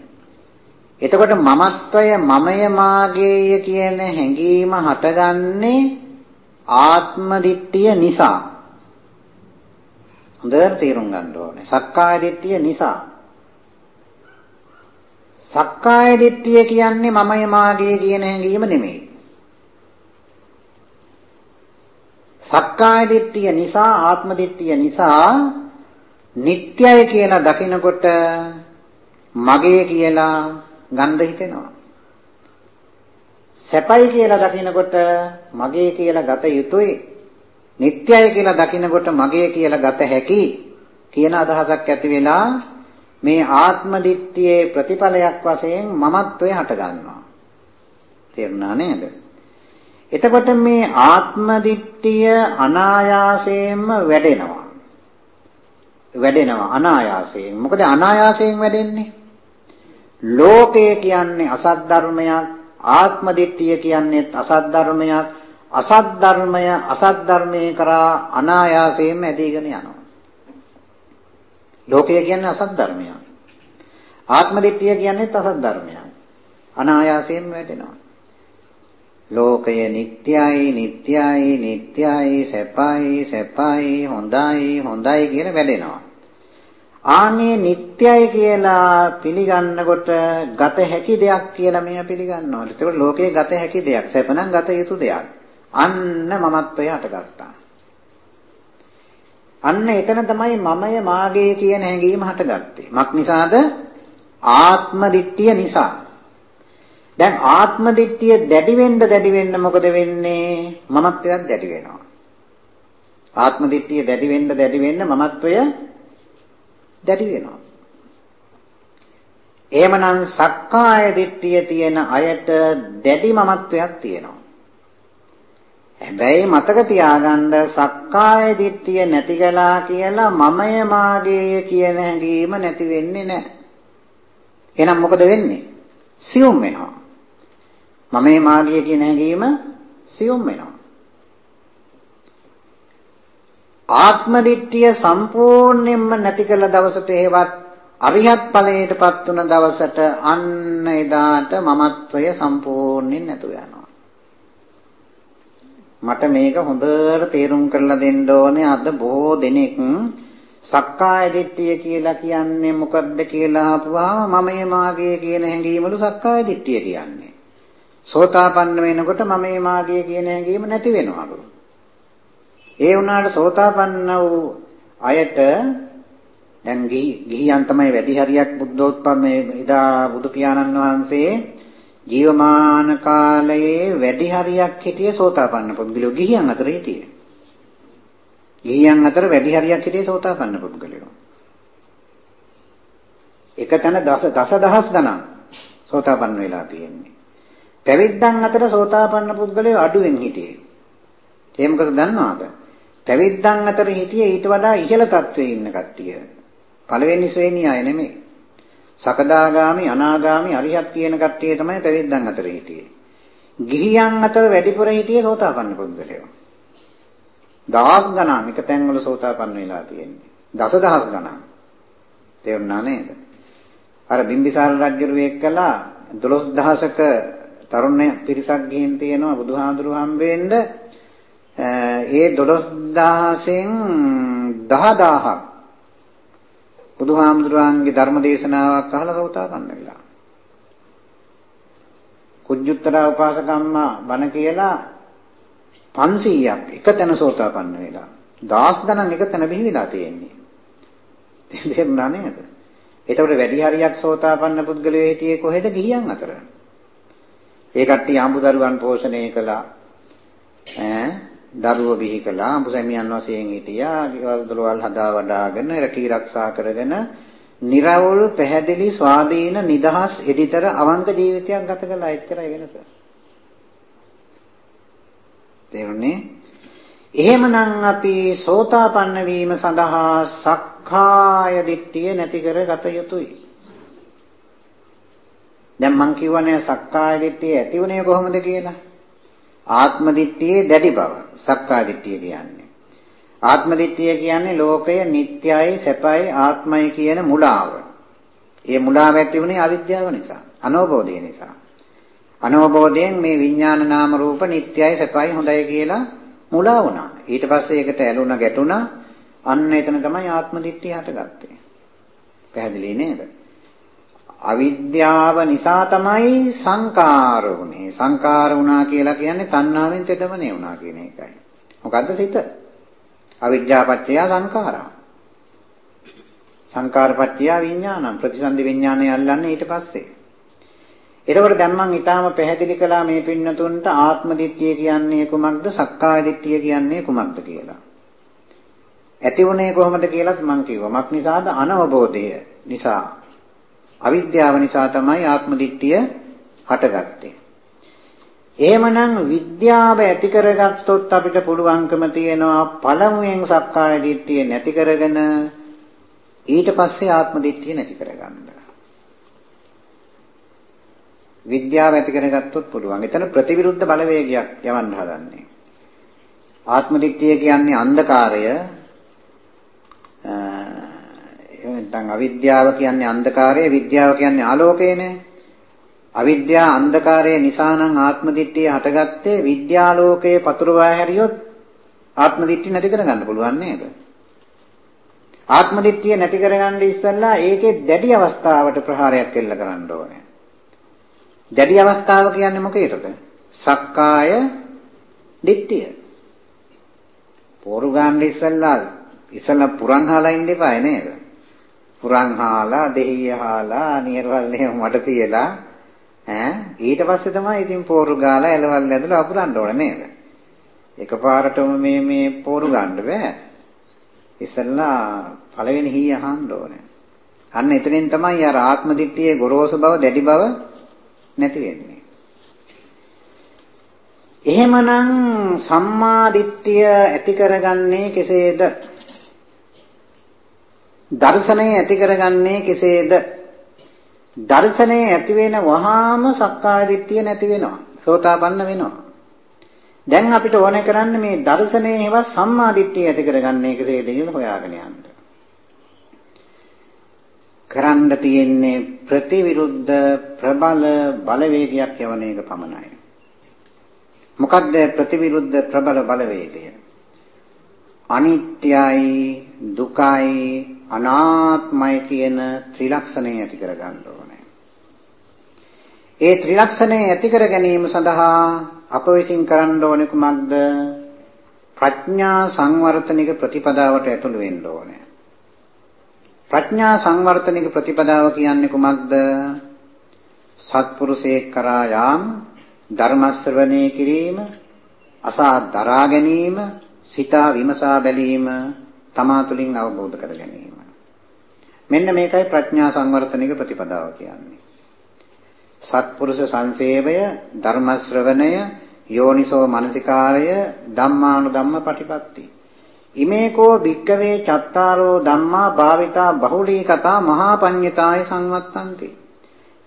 එතකොට මමත්වය මමය මාගේය කියන හැඟීම හටගන්නේ ආත්ම දිට්ඨිය නිසා. හොඳට තේරුම් ගන්න ඕනේ. සක්කාය දිට්ඨිය නිසා. සක්කාය දිට්ඨිය කියන්නේ මමය මාගේ කියන හැඟීම නෙමෙයි. සක්කාය දිට්ඨිය නිසා ආත්ම දිට්ඨිය නිසා නිට්ටයයි කියලා දකිනකොට මගේ කියලා ගන්න හිතෙනවා. සැපයි කියලා දකිනකොට මගේ කියලා ගත යුතුයි. නිට්ටයයි කියලා දකිනකොට මගේ කියලා ගත හැකි කියන අදහසක් ඇති වෙලා මේ ආත්ම දිට්ඨියේ ප්‍රතිඵලයක් වශයෙන් මමත්වය හට ගන්නවා. තේරුණා නේද? එතකොට මේ ආත්ම දිට්ඨිය අනායාසයෙන්ම වැඩෙනවා. වැඩෙනවා අනායාසයෙන්. මොකද අනායාසයෙන් වැඩෙන්නේ? ලෝකය කියන්නේ අසත් ධර්මයක්, ආත්ම දිට්ඨිය කියන්නේ අසත් ධර්මයක්. අසත් ධර්මය අසත් ධර්මයේ කරා අනායාසයෙන් ඇදීගෙන යනවා. ලෝකය කියන්නේ අසත් ධර්මයක්. ආත්ම දිට්ඨිය කියන්නේ අසත් ධර්මයක්. අනායාසයෙන් වැටෙනවා. ලෝකය නිට්ටයයි නිට්ටයයි නිට්ටයයි සැපයි සැපයි හොඳයි හොඳයි කියන වැඩෙනවා. ආනේ නිට්ටයයි කියලා පිළිගන්නකොට ගත හැකි දෙයක් කියලා මෙයා පිළිගන්නවා. ඒකට ලෝකයේ ගත හැකි දෙයක් සැපනම් ගත යුතු දෙයක්. අන්න මමත්වය හටගත්තා. අන්න එතන තමයි මමය මාගේ කියන හැඟීම හටගත්තේ. මක් නිසාද? ආත්ම දිට්ඨිය නිසා. දැන් ආත්ම දිට්ඨිය දැඩි වෙන්න දැඩි වෙන්න මොකද වෙන්නේ? මමත්වයක් දැඩි වෙනවා. ආත්ම දිට්ඨිය දැඩි වෙන්න දැඩි වෙන්න මමත්වය දැඩි වෙනවා. එහෙමනම් සක්කාය දිට්ඨිය තියෙන අයට දැඩි මමත්වයක් තියෙනවා. හැබැයි මතක තියාගන්න සක්කාය දිට්ඨිය නැති කළා කියලා මමය මාගේය කියන හැඟීම නැති වෙන්නේ නැහැ. එහෙනම් මොකද වෙන්නේ? සියුම් වෙනවා. මමේ මාගිය කියන හැඟීම සියුම් වෙනවා. ආත්ම දිට්ඨිය සම්පූර්ණයෙන්ම නැති කළ දවසට හේවත් අරිහත් ඵලයටපත් වුණ දවසට අන්න එදාට මමත්වය සම්පූර්ණයෙන් නැතු යනවා. මට මේක හොඳට තේරුම් කරලා දෙන්න ඕනේ අද බොහෝ දෙනෙක් සක්කාය දිට්ඨිය කියලා කියන්නේ මොකද්ද කියලා අහපුවාම මමයේ මාගේ කියන හැඟීමලු සක්කාය දිට්ඨිය කියන්නේ. සෝතාපන්න වෙනකොට මමයේ මාගේ කියන හැඟීම නැති වෙනවලු. ඒ වුණාට සෝතාපන්න වූ අයට දැන් ගිහියන් තමයි වැඩි හරියක් බුද්ධෝත්පන්න එදා බුදු පියාණන් වහන්සේ ජීවමාන කාලයේ වැඩි හරියක් හිටියේ සෝතාපන්න පුද්ගලයෝ ගිහියන් අතර හිටියේ. ගිහියන් අතර වැඩි හරියක් හිටියේ සෝතාපන්න පුද්ගලයෝ. එක තැන දස දසදහස් ගණන් සෝතාපන්න වෙලා තියෙන්නේ. පැවිද්දන් අතර සෝතාපන්න පුද්ගලයෝ අඩුවෙන් හිටියේ. ඒ මොකද දන්නවද? පැවිද්දන් අතර හිටියේ ඊට වඩා ඉහළ තත්ත්වයේ ඉන්න කට්ටිය. පළවෙනි ශ්‍රේණිය අය නෙමෙයි. සකදාගාමි අනාගාමි අරිහත් කියන කට්ටිය තමයි පැවිද්දන් අතර හිටියේ. ගිහියන් අතර වැඩිපුර හිටියේ සෝතාපන්න පුද්ගලයෝ. දහස් ගණන් එක තැන්වල සෝතාපන්න වෙලා තියෙන්නේ. දසදහස් ගණන්. තේරුණා නේද? අර බිම්බිසාර රජුරු එක්කලා 12000ක තරුණ පිරිසක් ගිහින් තියෙනවා බුදුහාඳුරු හම්බෙන්න ඒ 12000න් 10000ක් බුදුහාමුදුරන්ගේ ධර්ම දේශනාවක් අහලා සෝතාපන්න වෙලා. කුජුත්තර උපාසකම්ම බණ කියලා 500ක් එක තැන සෝතාපන්න වෙලා. දහස් ගණන් එක තැන බිහිවිලා තියෙන්නේ. තේරුණා නේද? ඒතකොට වැඩි හරියක් සෝතාපන්න පුද්ගලයෝ හිටියේ කොහෙද ගිහියන් අතර. ඒ කට්ටිය ආඹුදරුවන් පෝෂණය කළා. ඈ දරුවෝ බිහි කළා අඹසැමියන් වශයෙන් හිටියා ගෙවල් දොරවල් හදා වඩාගෙන රැකී ආරක්ෂා කරගෙන නිර්වල් පැහැදිලි ස්වාධීන නිදහස් එඩිතර අවංක ජීවිතයක් ගත කළා එච්චරයි වෙනස. තේරුණේ? එහෙමනම් අපි සෝතාපන්න වීම සඳහා සක්කාය දිට්ඨිය නැති කරගත යුතුයි. දැන් මං කියවනේ සක්කාය දිට්ඨිය ඇති වුණේ කොහොමද කියලා? ආත්ම දිට්ඨියේ දැඩි බව. සක්කාය දිට්ඨිය කියන්නේ. ආත්ම දිට්ඨිය කියන්නේ ලෝකය නිට්ටයයි සැපයි ආත්මයි කියන මුලාව. ඒ මුලාව ඇති වුණේ අවිද්‍යාව නිසා, අනෝබෝධය නිසා. අනෝබෝධයෙන් මේ විඥාන නාම රූප නිට්ටයයි සැපයි හොඳයි කියලා මුලා වුණා. ඊට පස්සේ ඒකට ඇලුනා ගැටුණා. අන්න එතන තමයි ආත්ම දිට්ඨිය හටගත්තේ. පැහැදිලි නේද? අවිද්‍යාව නිසා තමයි සංකාර වුනේ. සංකාර වුණා කියලා කියන්නේ තණ්හාවෙන් තෙදමනේ වුණා කියන එකයි. මොකද්ද සිත? අවිද්‍යාපච්චය සංඛාරා. සංකාරපච්චය විඥානං ප්‍රතිසන්දි විඥානය අල්ලන්නේ ඊට පස්සේ. එතකොට දැන් මම ඊටාම පැහැදිලි කළා මේ පින්නතුන්ට ආත්ම දිට්ඨිය කියන්නේ කුමක්ද? සක්කාය දිට්ඨිය කියන්නේ කුමක්ද කියලා. ඇති වුණේ කොහොමද කියලාත් මම කිව්වා. මක් නිසාද? අනවබෝධය නිසා. අවිද්‍යාව නිසා තමයි ආත්ම දිට්ඨිය හටගත්තේ. එහෙමනම් විද්‍යාව ඇති කරගත්තොත් අපිට පුළුවන්කම තියෙනවා පළමුවෙන් සක්කාය දිට්ඨිය නැති කරගෙන ඊට පස්සේ ආත්ම දිට්ඨිය නැති කරගන්න. විද්‍යාව ඇති කරගත්තොත් පුළුවන්. එතන ප්‍රතිවිරුද්ධ බලවේගයක් යවන්න හදන්නේ. ආත්ම දිට්ඨිය කියන්නේ අන්ධකාරය නැත්නම් අවිද්‍යාව කියන්නේ අන්ධකාරය විද්‍යාව කියන්නේ ආලෝකයනේ අවිද්‍යා අන්ධකාරය නිසා නම් ආත්ම දිට්ඨිය හටගත්තේ විද්‍යාලෝකයේ පතුරවා හැරියොත් ආත්ම දිට්ඨිය නැති කරගන්න පුළුවන් නේද? ආත්ම දිට්ඨිය නැති කරගන්න ඉස්සෙල්ලා ඒකේ දැඩි අවස්ථාවට ප්‍රහාරයක් එල්ල කරන්න ඕනේ. දැඩි අවස්ථාව කියන්නේ මොකේද සක්කාය දිට්ඨිය. පෝරු ගන්න ඉස්සෙල්ලා ඉස්සෙල්ලා පුරන් හාලා ඉන්න එපා නේද? පුරන් හාලා දෙහිය හාලා නියරවල් එහෙම මඩ තියලා ඈ? ඊට පස්සේ තමයි ඉතින් පෝරු ගාලා එලවල් ඇදලා අපුරන්න ඕන නේද? එකපාරටම මේ මේ පෝරු ගන්න බෑ. ඉස්සෙල්ලා පළවෙනි හී අහන්න ඕනේ. අන්න එතනින් තමයි අර ආත්ම දිට්ඨියේ ගොරෝසු බව දැඩි බව නැති වෙන්නේ. එහෙමනම් සම්මා දිට්ඨිය ඇති කරගන්නේ කෙසේද? දර්ශනය ඇති කරගන්නේ කෙසේද? දර්ශනය ඇති වෙන වහාම සක්කාය දිට්ඨිය නැති වෙනවා. සෝතාපන්න වෙනවා. දැන් අපිට ඕනේ කරන්නේ මේ දර්ශනයේ හේවත් සම්මා දිට්ඨිය ඇති කරගන්නේ කෙසේද කියලා හොයාගෙන යන්න. කරන්න තියෙන්නේ ප්‍රතිවිරුද්ධ ප්‍රබල බලවේගයක් යවන එක පමණයි. මොකද්ද ප්‍රතිවිරුද්ධ ප්‍රබල බලවේගය? අනිත්‍යයි දුකයි අනාත්මයි කියන ත්‍රිලක්ෂණය ඇති කර ගන්න ඕනේ. ඒ ත්‍රිලක්ෂණය ඇති කර ගැනීම සඳහා අප විසින් කරන්න ඕනේ කුමක්ද? ප්‍රඥා සංවර්ධනික ප්‍රතිපදාවට ඇතුළු වෙන්න ඕනේ. ප්‍රඥා සංවර්ධනික ප්‍රතිපදාව කියන්නේ කුමක්ද? සත්පුරුෂයෙක් කරා යාම ධර්ම ශ්‍රවණය කිරීම අසා දරා ගැනීම සිතා විමසා බැලීම තමා තුළින් අවබෝධ කර ගැනීම මෙන්න මේකයි ප්‍රඥා සංවර්ධනික ප්‍රතිපදාව කියන්නේ. සත්පුරුෂ සංසේවය, ධර්ම ශ්‍රවණය, යෝනිසෝ මනසිකාරය, ධම්මානුධම්ම පටිපatti. ඉමේකෝ භික්කවේ චත්තාරෝ ධම්මා භාවිතා බහුලී කතා මහා පඤ්ඤතාය සංවත්තන්ති.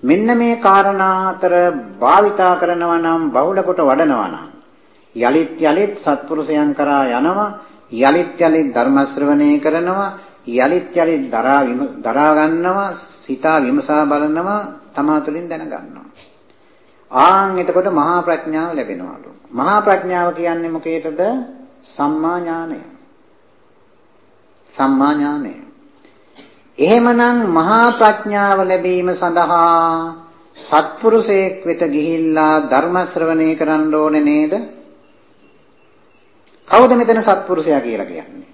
මෙන්න මේ කාරණා අතර භාවිතා කරනවා නම් බහුල කොට වඩනවා නම් යලිත් යලිත් සත්පුරුෂයන් කරා යනවා යලිත් යලිත් ධර්ම ශ්‍රවණය කරනවා යලිත් යලිත් දරා දරා ගන්නවා සිතා විමසා බලනවා තමා තුළින් දැන ගන්නවා ආන් එතකොට මහා ප්‍රඥාව ලැබෙනවලු මහා ප්‍රඥාව කියන්නේ මොකේද සම්මා ඥානය. සම්මා ඥානය. එහෙමනම් මහා ප්‍රඥාව ලැබීම සඳහා සත්පුරුෂයෙක් වෙත ගිහිල්ලා ධර්ම ශ්‍රවණය කරන්න ඕනේ නේද? කවුද මෙතන සත්පුරුෂයා කියලා කියන්නේ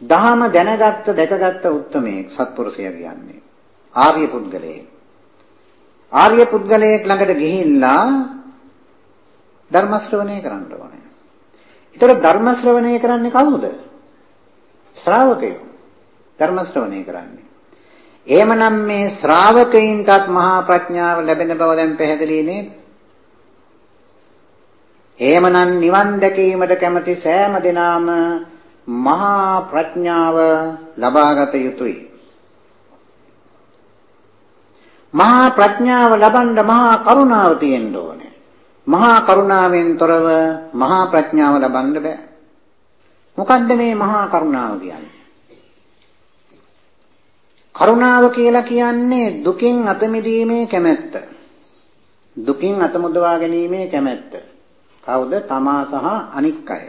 දහම දැනගත්ත දැකගත්ත උත්මයේ සත්පුරුෂයා කියන්නේ ආර්ය පුද්ගලයෙක්. ආර්ය පුද්ගලයෙක් ළඟට ගිහිල්ලා ධර්ම ශ්‍රවණය කරන්න ඕනේ. ඒතර ධර්ම ශ්‍රවණය කරන්නේ කවුද? ශ්‍රාවකයෝ. ධර්ම ශ්‍රවණය කරන්නේ. එහෙමනම් මේ ශ්‍රාවකයින්ටත් මහා ප්‍රඥාව ලැබෙන බව දැන් පැහැදිලි නේද? එහෙමනම් නිවන් දැකීමට කැමති සෑම දිනාම මහා ප්‍රඥාව ලබාගත යුතුයි. මහා ප්‍රඥාව ලබන්න මහා කරුණාව තියෙන්න ඕනේ. මහා කරුණාවෙන් තොරව මහා ප්‍රඥාව ලබන්න බෑ. මොකද්ද මේ මහා කරුණාව කියන්නේ? කරුණාව කියලා කියන්නේ දුකින් අත මිදීමේ කැමැත්ත. දුකින් අත මුදවා ගැනීමේ කැමැත්ත. කවුද? තමා සහ අනික් අය.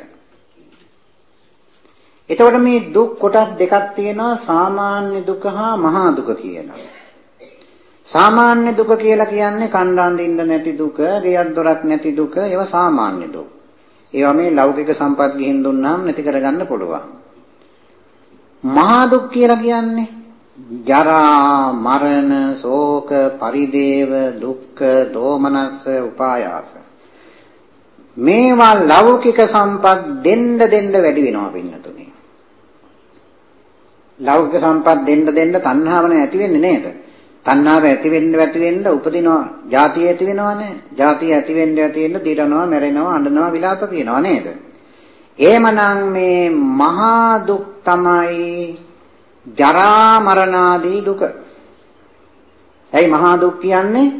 එතකොට මේ දුක් කොටස් දෙකක් තියෙනවා සාමාන්‍ය දුක හා මහා දුක කියලා. සාමාන්‍ය දුක කියලා කියන්නේ කණ්ඩාන් දෙන්න නැති දුක, ගෙයක් දොරක් නැති දුක, ඒවා සාමාන්‍ය දුක්. ඒවා මේ ලෞකික සම්පත් ගිහින් දුන්නාම නැති කරගන්න පුළුවන්. මහා දුක් කියලා කියන්නේ ජරා, මරණ, ශෝක, පරිදේව, දුක්ඛ, දෝමනස්ස, උපායාස. මේවා ලෞකික සම්පත් දෙන්න දෙන්න වැඩි වෙනවා පින්නතුනේ. ලෞකික සම්පත් දෙන්න දෙන්න තණ්හාව නැති වෙන්නේ නේද? තණ්හාව ඇති වෙන්න ඇති වෙන්න උපදිනවා. ජාතිය ඇති වෙනවනේ. ජාතිය ඇති වෙන්න ඇති වෙන්න දිරනවා, මැරෙනවා, අඬනවා, විලාප කියනවා නේද? එහෙමනම් මේ මහා දුක් තමයි ජරා මරණාදී දුක. ඇයි මහා දුක් කියන්නේ?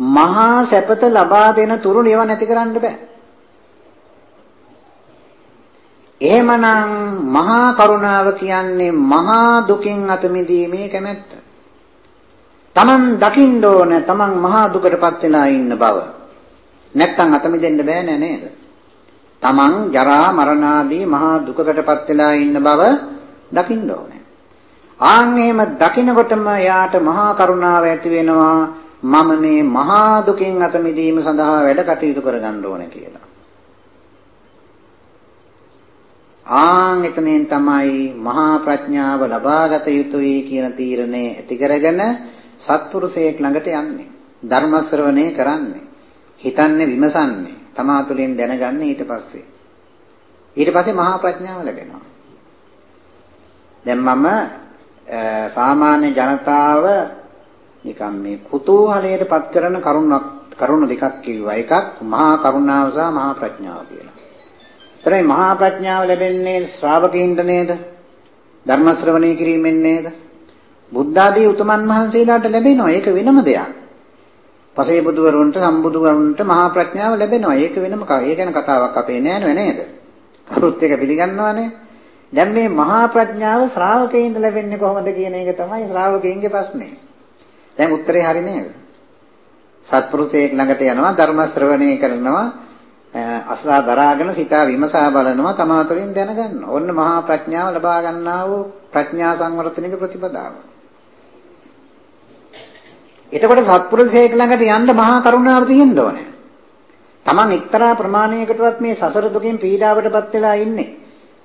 මහා සැපත ලබා දෙන තුරු නිව නැති කරන්න බෑ. එහෙමනම් මහා කරුණාව කියන්නේ මහා දුකින් අත මිදීමේ කැමැත්ත. Taman දකින්න ඕන Taman මහා දුකටපත් වෙලා ඉන්න බව. නැත්තම් අත මිදෙන්න බෑ නෑ නේද? Taman ජරා මරණ ආදී මහා දුකකටපත් වෙලා ඉන්න බව දකින්න ඕනේ. ආන් එහෙම දකිනකොටම යාට මහා කරුණාව ඇති වෙනවා මම මේ මහා දුකින් අත මිදීම සඳහා වැඩ කටයුතු කරගන්න ඕනේ කියලා. ආන් එතනෙන් තමයි මහා ප්‍රඥාව ලබාගත යුතුයි කියන තීරණය ඇති කරගෙන සත්පුරුෂයෙක් ළඟට යන්නේ. ධර්ම ශ්‍රවණය කරන්නේ. හිතන්නේ විමසන්නේ. තමා තුළින් දැනගන්නේ ඊට පස්සේ. ඊට පස්සේ මහා ප්‍රඥාව ලැබෙනවා. දැන් මම සාමාන්‍ය ජනතාව නිකම් මේ කුතූහලයට පත් කරන කරුණක් කරුණ දෙකක් කිව්වා. එකක් මහා කරුණාව සහ මහා ප්‍රඥාව කියලා. ඒතරයි මහා ප්‍රඥාව ලැබෙන්නේ ශ්‍රාවකීන්ට නේද? ධර්ම ශ්‍රවණය කිරීමෙන් නේද? බුද්ධ ආදී උතුමන් වහන්සේලාට ලැබෙනවා. ඒක වෙනම දෙයක්. පසේ බුදුවරුන්ට සම්බුදුවරුන්ට මහා ප්‍රඥාව ලැබෙනවා. ඒක වෙනම ඒ ගැන කතාවක් අපේ නෑ නේද? කරුත් එක පිළිගන්නවානේ. දැන් මේ මහා ප්‍රඥාව ශ්‍රාවකයින්ට ලැබෙන්නේ කොහොමද කියන එක තමයි ශ්‍රාවකයින්ගේ ප්‍රශ්නේ. දැන් උත්තරේ හරි නේද? සත්පුරුෂයෙක් ළඟට යනවා ධර්ම ශ්‍රවණය කරනවා අසලා දරාගෙන සිතා විමසා බලනවා තමා තුළින් දැනගන්න. ඔන්න මහා ප්‍රඥාව ලබා ගන්නා වූ ප්‍රඥා සංවර්ධනික ප්‍රතිපදාව. එතකොට සත්පුරුෂයෙක් ළඟට යන්න මහා කරුණාව තියෙන්න ඕනේ. Taman එක්තරා ප්‍රමාණයකටවත් මේ සසර දුකින් පීඩාවටපත් වෙලා ඉන්නේ.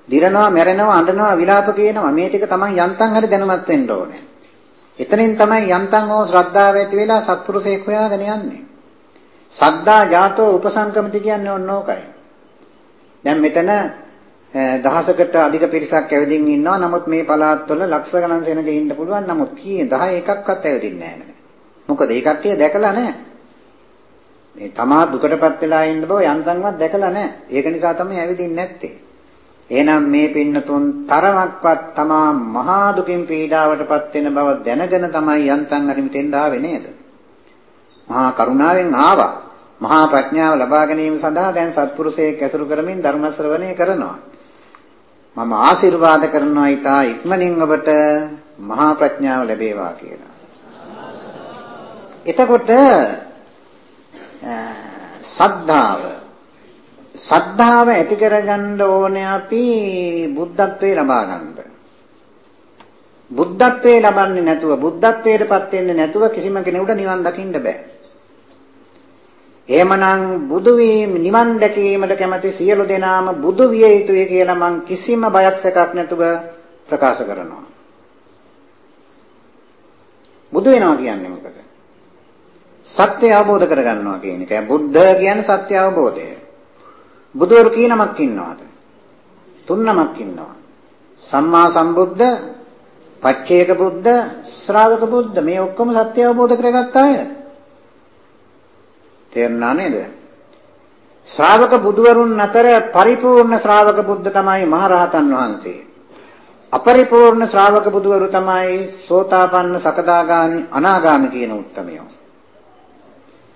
දිරනවා, මැරෙනවා, අඬනවා, විලාප කියනවා. මේ ටික Taman යන්තම් හරි දැනුවත් වෙන්න ඕනේ. එතනින් තමයි යන්තම් ඕ ශ්‍රද්ධාව ඇති වෙලා සත්පුරුෂයෙක් හොයාගෙන යන්නේ. සද්දා ජාතෝ උපසංකමති කියන්නේ ඔන්න ඕකයි. දැන් මෙතන දහසකට අධික පිරිසක් ඇවිදින් ඉන්නවා. නමුත් මේ පළාත්වල ලක්ෂ ගණන් දෙනෙක් ඉන්න පුළුවන්. නමුත් කීයේ 10 එකක්වත් ඇවිදින්නේ නැහැ මොකද ඒ කට්ටිය දැකලා නැහැ. මේ තමා දුකටපත් වෙලා ඉන්න බව යන්තම්වත් දැකලා නැහැ. ඒක නිසා තමයි ඇවිදින්නේ නැත්තේ. එහෙනම් මේ පින්නතුන් තරමක්වත් තමා මහා දුකින් පීඩාවටපත් වෙන බව දැනගෙන තමයි යන්තම් හරි මෙතෙන් ආවේ නේද? මහා කරුණාවෙන් ආවා. මහා ප්‍රඥාව ලබා ගැනීම සඳහා දැන් සත්පුරුෂයෙක් ඇසුරු කරමින් ධර්ම ශ්‍රවණය කරනවා. මම ආශිර්වාද කරනවා ඊට ඉක්මනින් ඔබට මහා ප්‍රඥාව ලැබේවා කියලා. එතකොට සද්ධාව සද්ධාව ඇති කරගන්න ඕනේ අපි බුද්ධත්වේ ලබා ගන්න. බුද්ධත්වේ ලබන්නේ නැතුව බුද්ධත්වයටපත් වෙන්නේ නැතුව කිසිම කෙනෙකුට නිවන් දකින්න බෑ. එහෙමනම් බුදු වීම නිවන් දැකීමට කැමති සියලු දෙනාම බුදු විය යුතුය කියලා මං කිසිම බයක් සැකක් නැතුව ප්‍රකාශ කරනවා. බුදු වෙනවා කියන්නේ මොකද? සත්‍ය අවබෝධ කරගන්නවා කියන එක. බුද්ධ කියන්නේ සත්‍ය අවබෝධය. බුදුවරු කීනමක් ඉන්නවද? තුන්නමක් ඉන්නවා. සම්මා සම්බුද්ධ, පච්චේක බුද්ධ, ශ්‍රාවක බුද්ධ මේ ඔක්කොම සත්‍ය අවබෝධ කරගත්ත අය. තේරුණා නේද? ශ්‍රාවක බුදුවරුන් අතර පරිපූර්ණ ශ්‍රාවක බුද්ධ තමයි මහරහතන් වහන්සේ. අපරිපූර්ණ ශ්‍රාවක බුදුවරු තමයි සෝතාපන්න සකදාගාමි අනාගාමි කියන උත්තමයෝ.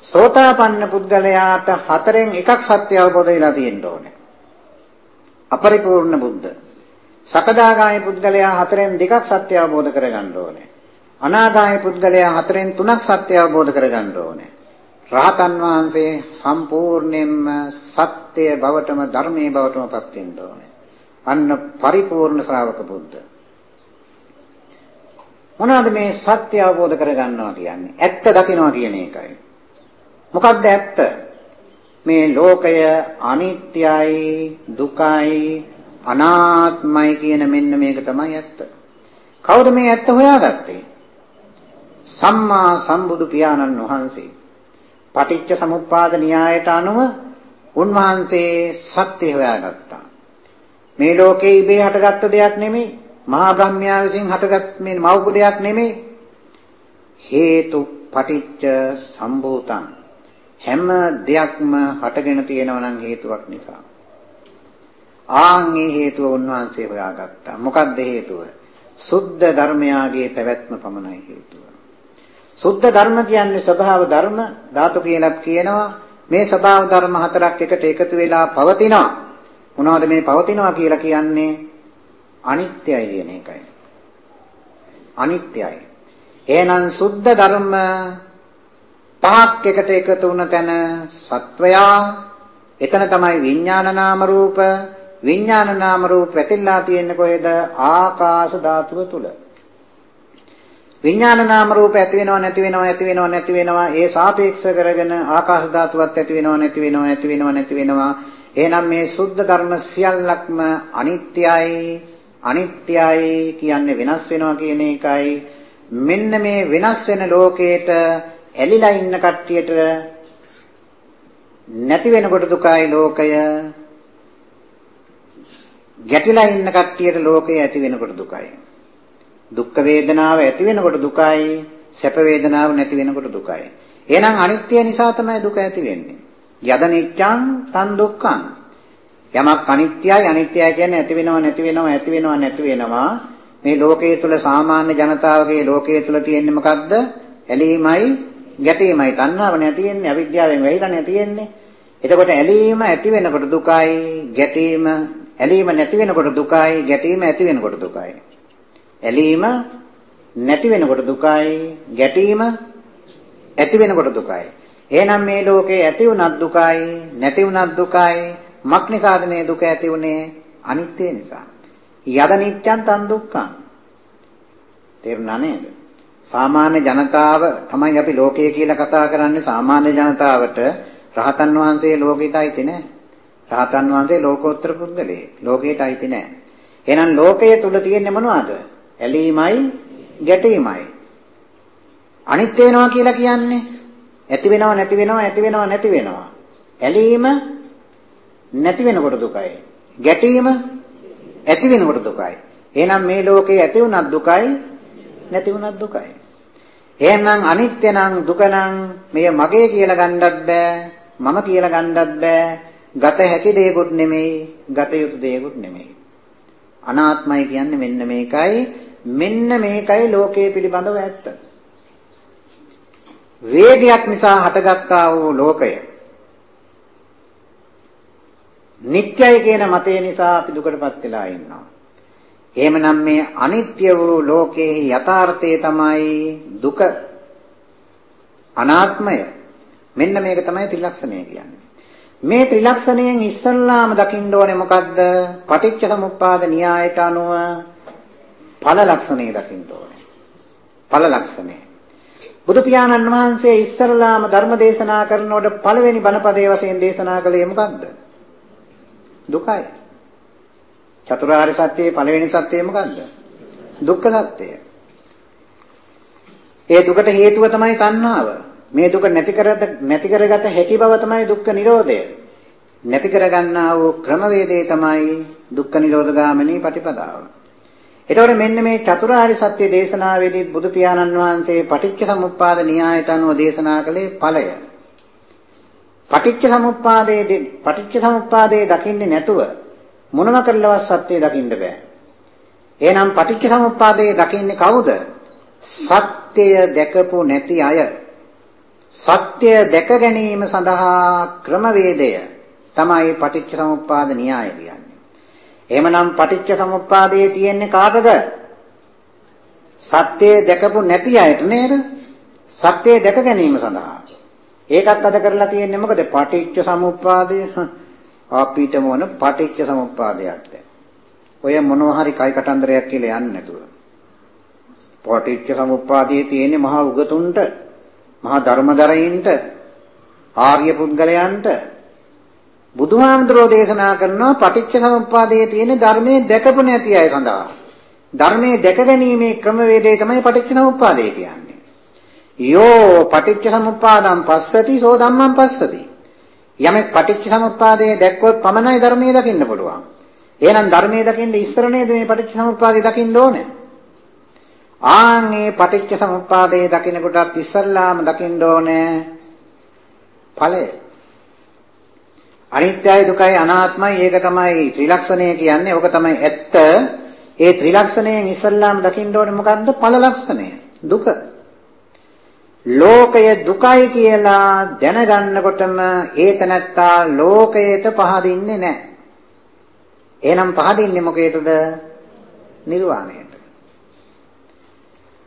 සෝතාපන්න පුද්ගලයාට හතරෙන් එකක් සත්‍ය අවබෝධ වෙලා තියෙන්න ඕනේ. අපරිපූර්ණ බුද්ධ. සකදාගාමී පුද්ගලයා හතරෙන් දෙකක් සත්‍ය අවබෝධ කරගන්න ඕනේ. අනාගාමී පුද්ගලයා හතරෙන් තුනක් සත්‍ය අවබෝධ කරගන්න ඕනේ. රහතන් වහන්සේ සම්පූර්ණයෙන්ම සත්‍ය බවටම ධර්මයේ බවටම පත් වෙන්න ඕනේ. අන්න පරිපූර්ණ ශ්‍රාවක බුද්ධ. මොනවාද මේ සත්‍ය අවබෝධ කරගන්නවා කියන්නේ? ඇත්ත දකිනවා කියන එකයි. මොකක්ද ඇත්ත? මේ ලෝකය අනිත්‍යයි, දුකයි, අනාත්මයි කියන මෙන්න මේක තමයි ඇත්ත. කවුද මේ ඇත්ත හොයාගත්තේ? සම්මා සම්බුදු පියාණන් වහන්සේ. පටිච්ච සමුප්පාද න්‍යායට අනුව උන්වහන්සේ සත්‍ය හොයාගත්තා. මේ ලෝකේ ඉබේ හටගත්ත දෙයක් නෙමෙයි. මහා බ්‍රහ්මයා විසින් හටගත් මේ මෞපු දෙයක් නෙමෙයි. හේතු පටිච්ච සම්භූතං හැම දෙයක්ම හටගෙන තියෙනවා නම් හේතුවක් නිසා. ආන්ගේ හේතුව උන්වහන්සේ හොයාගත්තා. මොකක්ද හේතුව? සුද්ධ ධර්මයාගේ පැවැත්ම පමණයි හේතුව. සුද්ධ ධර්ම කියන්නේ ස්වභාව ධර්ම ධාතු කියලාත් කියනවා. මේ ස්වභාව ධර්ම හතරක් එකට එකතු වෙලා පවතිනවා. මොනවද මේ පවතිනවා කියලා කියන්නේ? අනිත්‍යයි කියන එකයි. අනිත්‍යයි. එහෙනම් සුද්ධ ධර්ම පහක් එකට එකතු වුණ තැන සත්වයා එතන තමයි විඥාන නාම රූප විඥාන නාම රූප පැතිරලා තියෙන්නේ කොහෙද ආකාශ ධාතුව තුල විඥාන නාම රූප ඇති වෙනව නැති වෙනව ඇති වෙනව නැති වෙනවා. ඒ සාපේක්ෂ කරගෙන ආකාශ ධාතුවත් ඇති වෙනව නැති වෙනව ඇති වෙනව නැති වෙනවා. එහෙනම් මේ සුද්ධ ධර්ම සියල්ලක්ම අනිත්‍යයි අනිත්‍යයි කියන්නේ වෙනස් වෙනවා කියන එකයි. මෙන්න මේ වෙනස් වෙන ලෝකේට ඇලිලා ඉන්න කට්ටියට නැති වෙනකොට දුකයි ලෝකය. ගැටිලා ඉන්න කට්ටියට ලෝකය ඇති වෙනකොට දුකයි. දුක් වේදනාව ඇති වෙනකොට දුකයි සැප වේදනාව නැති වෙනකොට දුකයි. එහෙනම් අනිත්‍ය නිසා තමයි දුක ඇති වෙන්නේ. යද නිච්ඡං තන් දුක්ඛං. යමක් අනිත්‍යයි අනිත්‍යයි කියන්නේ ඇති වෙනව නැති වෙනව ඇති වෙනව නැති වෙනවා. මේ ලෝකයේ තුල සාමාන්‍ය ජනතාවගේ ලෝකයේ තුල තියෙන්නේ මොකද්ද? ඇලීමයි ගැටීමයි. තණ්හාව නැති වෙන්නේ අවිද්‍යාවෙන් වැහිලා නැති වෙන්නේ. එතකොට ඇලීම ඇති වෙනකොට දුකයි, ගැටීම ඇලීම නැති වෙනකොට දුකයි, ගැටීම ඇති වෙනකොට දුකයි. ඇලීම නැති වෙනකොට දුකයි, ගැටීම ඇති වෙනකොට දුකයි. එහෙනම් මේ ලෝකේ ඇති වුණත් දුකයි, නැති වුණත් දුකයි. මක් නිසාද මේ දුක ඇති වුනේ? අනිත්‍ය නිසා. යද නිච්ඡන් තන් දුක්ඛං. තේරුණා නේද? සාමාන්‍ය ජනතාව තමයි අපි ලෝකය කියලා කතා කරන්නේ සාමාන්‍ය ජනතාවට රහතන් වහන්සේ ලෝකෙට අයිති නෑ. රහතන් වහන්සේ ලෝකෝත්තර පුද්ගලයෙක්. ලෝකයට අයිති නෑ. එහෙනම් ලෝකයේ තුල තියෙන්නේ මොනවද? ඇලීමයි, ගැටීමයි. අනිත්‍ය වෙනවා කියලා කියන්නේ ඇති වෙනව නැති වෙනව ඇති වෙනව නැති වෙනවා. ඇලීම නැති වෙනකොට දුකයි. ගැටීම ඇති වෙනකොට දුකයි. එහෙනම් මේ ලෝකේ ඇති වුණත් දුකයි නැති වුණත් දුකයි. එහෙනම් අනිත්‍ය නම් දුක නම් මෙය මගේ කියලා ගන්නත් බෑ මම කියලා ගන්නත් බෑ ගත හැකි දෙයක්ුත් නෙමෙයි ගත යුතු දෙයක්ුත් නෙමෙයි අනාත්මයි කියන්නේ මෙන්න මේකයි මෙන්න මේකයි ලෝකයේ පිළිබඳව ඇත්ත වේගයක් නිසා හටගත්තා වූ ලෝකය නිට්ටයයි කියන මතය නිසා අපි දුකටපත් වෙලා ඉන්නවා එහෙමනම් මේ අනිත්‍ය වූ ලෝකයේ යථාර්ථය තමයි දුක අනාත්මය. මෙන්න මේක තමයි ත්‍රිලක්ෂණය කියන්නේ. මේ ත්‍රිලක්ෂණයෙන් ඉස්සල්ලාම දකින්න ඕනේ මොකද්ද? පටිච්ච සමුප්පාද න්‍යායට අනුව ඵල ලක්ෂණය දකින්න ඕනේ. ඵල ලක්ෂණය. බුදු පියාණන් වහන්සේ ඉස්සල්ලාම ධර්ම දේශනා කරනකොට පළවෙනි බණපදයේ වශයෙන් දේශනා කළේ මොකද්ද? දුකයි. චතුරාර්ය සත්‍යයේ පළවෙනි සත්‍යය මොකද්ද? දුක්ඛ සත්‍යය. ඒ දුකට හේතුව තමයි තණ්හාව. මේ දුක නැති කරගත නැති කරගත හැකි බව තමයි දුක්ඛ නිරෝධය. නැති කරගන්නා වූ ක්‍රමවේදය තමයි දුක්ඛ නිරෝධ ගාමිනී පටිපදාව. එතකොට මෙන්න මේ චතුරාර්ය සත්‍ය දේශනාවේදී බුදු පියාණන් වහන්සේ පටිච්ච සමුප්පාද න්‍යායට අනුව දේශනා කළේ ඵලය. පටිච්ච සමුප්පාදයේ පටිච්ච සමුප්පාදයේ දකින්නේ නැතුව මොනම කරලවත් සත්‍යය දකින්න බෑ. එහෙනම් පටිච්ච සමුප්පාදයේ දකින්නේ කවුද? සත්‍යය දැකපු නැති අය. සත්‍ය දැක ගැනීම සඳහා ක්‍රමවේදය තමයි පටිච්ච සමුප්පාද න්‍යාය කියන්නේ. එහෙමනම් පටිච්ච සමුප්පාදයේ තියෙන්නේ කාටද? සත්‍ය දැකපු නැති අයට නේද? සත්‍ය දැක ගැනීම සඳහා. ඒකත් අද කරලා තියෙන්නේ මොකද? පටිච්ච සමුප්පාදය අපිට මොන පටිච්ච සමුප්පාදයක්ද? ඔය මොනවා හරි කයි කටන්දරයක් කියලා යන්නේ නැතුව. පටිච්ච සමුප්පාදයේ තියෙන්නේ මහා උගතුන්ට, මහා ධර්මදරයින්ට, ආර්ය පුද්ගලයන්ට බුදුහාමුදුරෝ දේශනා කරනවා පටිච්ච සමුප්පාදයේ තියෙන ධර්මයේ දැකපු නැති අය සඳහා. ධර්මයේ දැක ගැනීමේ ක්‍රමවේදය තමයි පටිච්ච සමුප්පාදය කියන්නේ. යෝ පටිච්ච සමුප්පාදං පස්සති සෝ ධම්මං පස්සති. යමෙක් පටිච්ච සමුප්පාදයේ දැක්කොත් පමණයි ධර්මයේ දකින්න පුළුවන්. එහෙනම් ධර්මයේ දකින්න ඉස්සර නේද මේ පටිච්ච සමුප්පාදය දකින්න ඕනේ? ආන් මේ පටිච්ච සමුප්පාදයේ දකින්න කොටත් ඉස්සල්ලාම දකින්න ඕනේ ඵලය. අනිත්‍යයි දුකයි අනාත්මයි ඒක තමයි ත්‍රිලක්ෂණය කියන්නේ. ඕක තමයි ඇත්ත. ඒ ත්‍රිලක්ෂණයෙන් ඉස්සල්ලාම දකින්න ඕනේ මොකද්ද? ඵල ලක්ෂණය. දුක. ලෝකය දුකයි කියලා දැනගන්නකොටම ඒ තනත්තා ලෝකයට පහදින්නේ නැහැ. එහෙනම් පහදින්නේ මොකේද? නිර්වාණයට.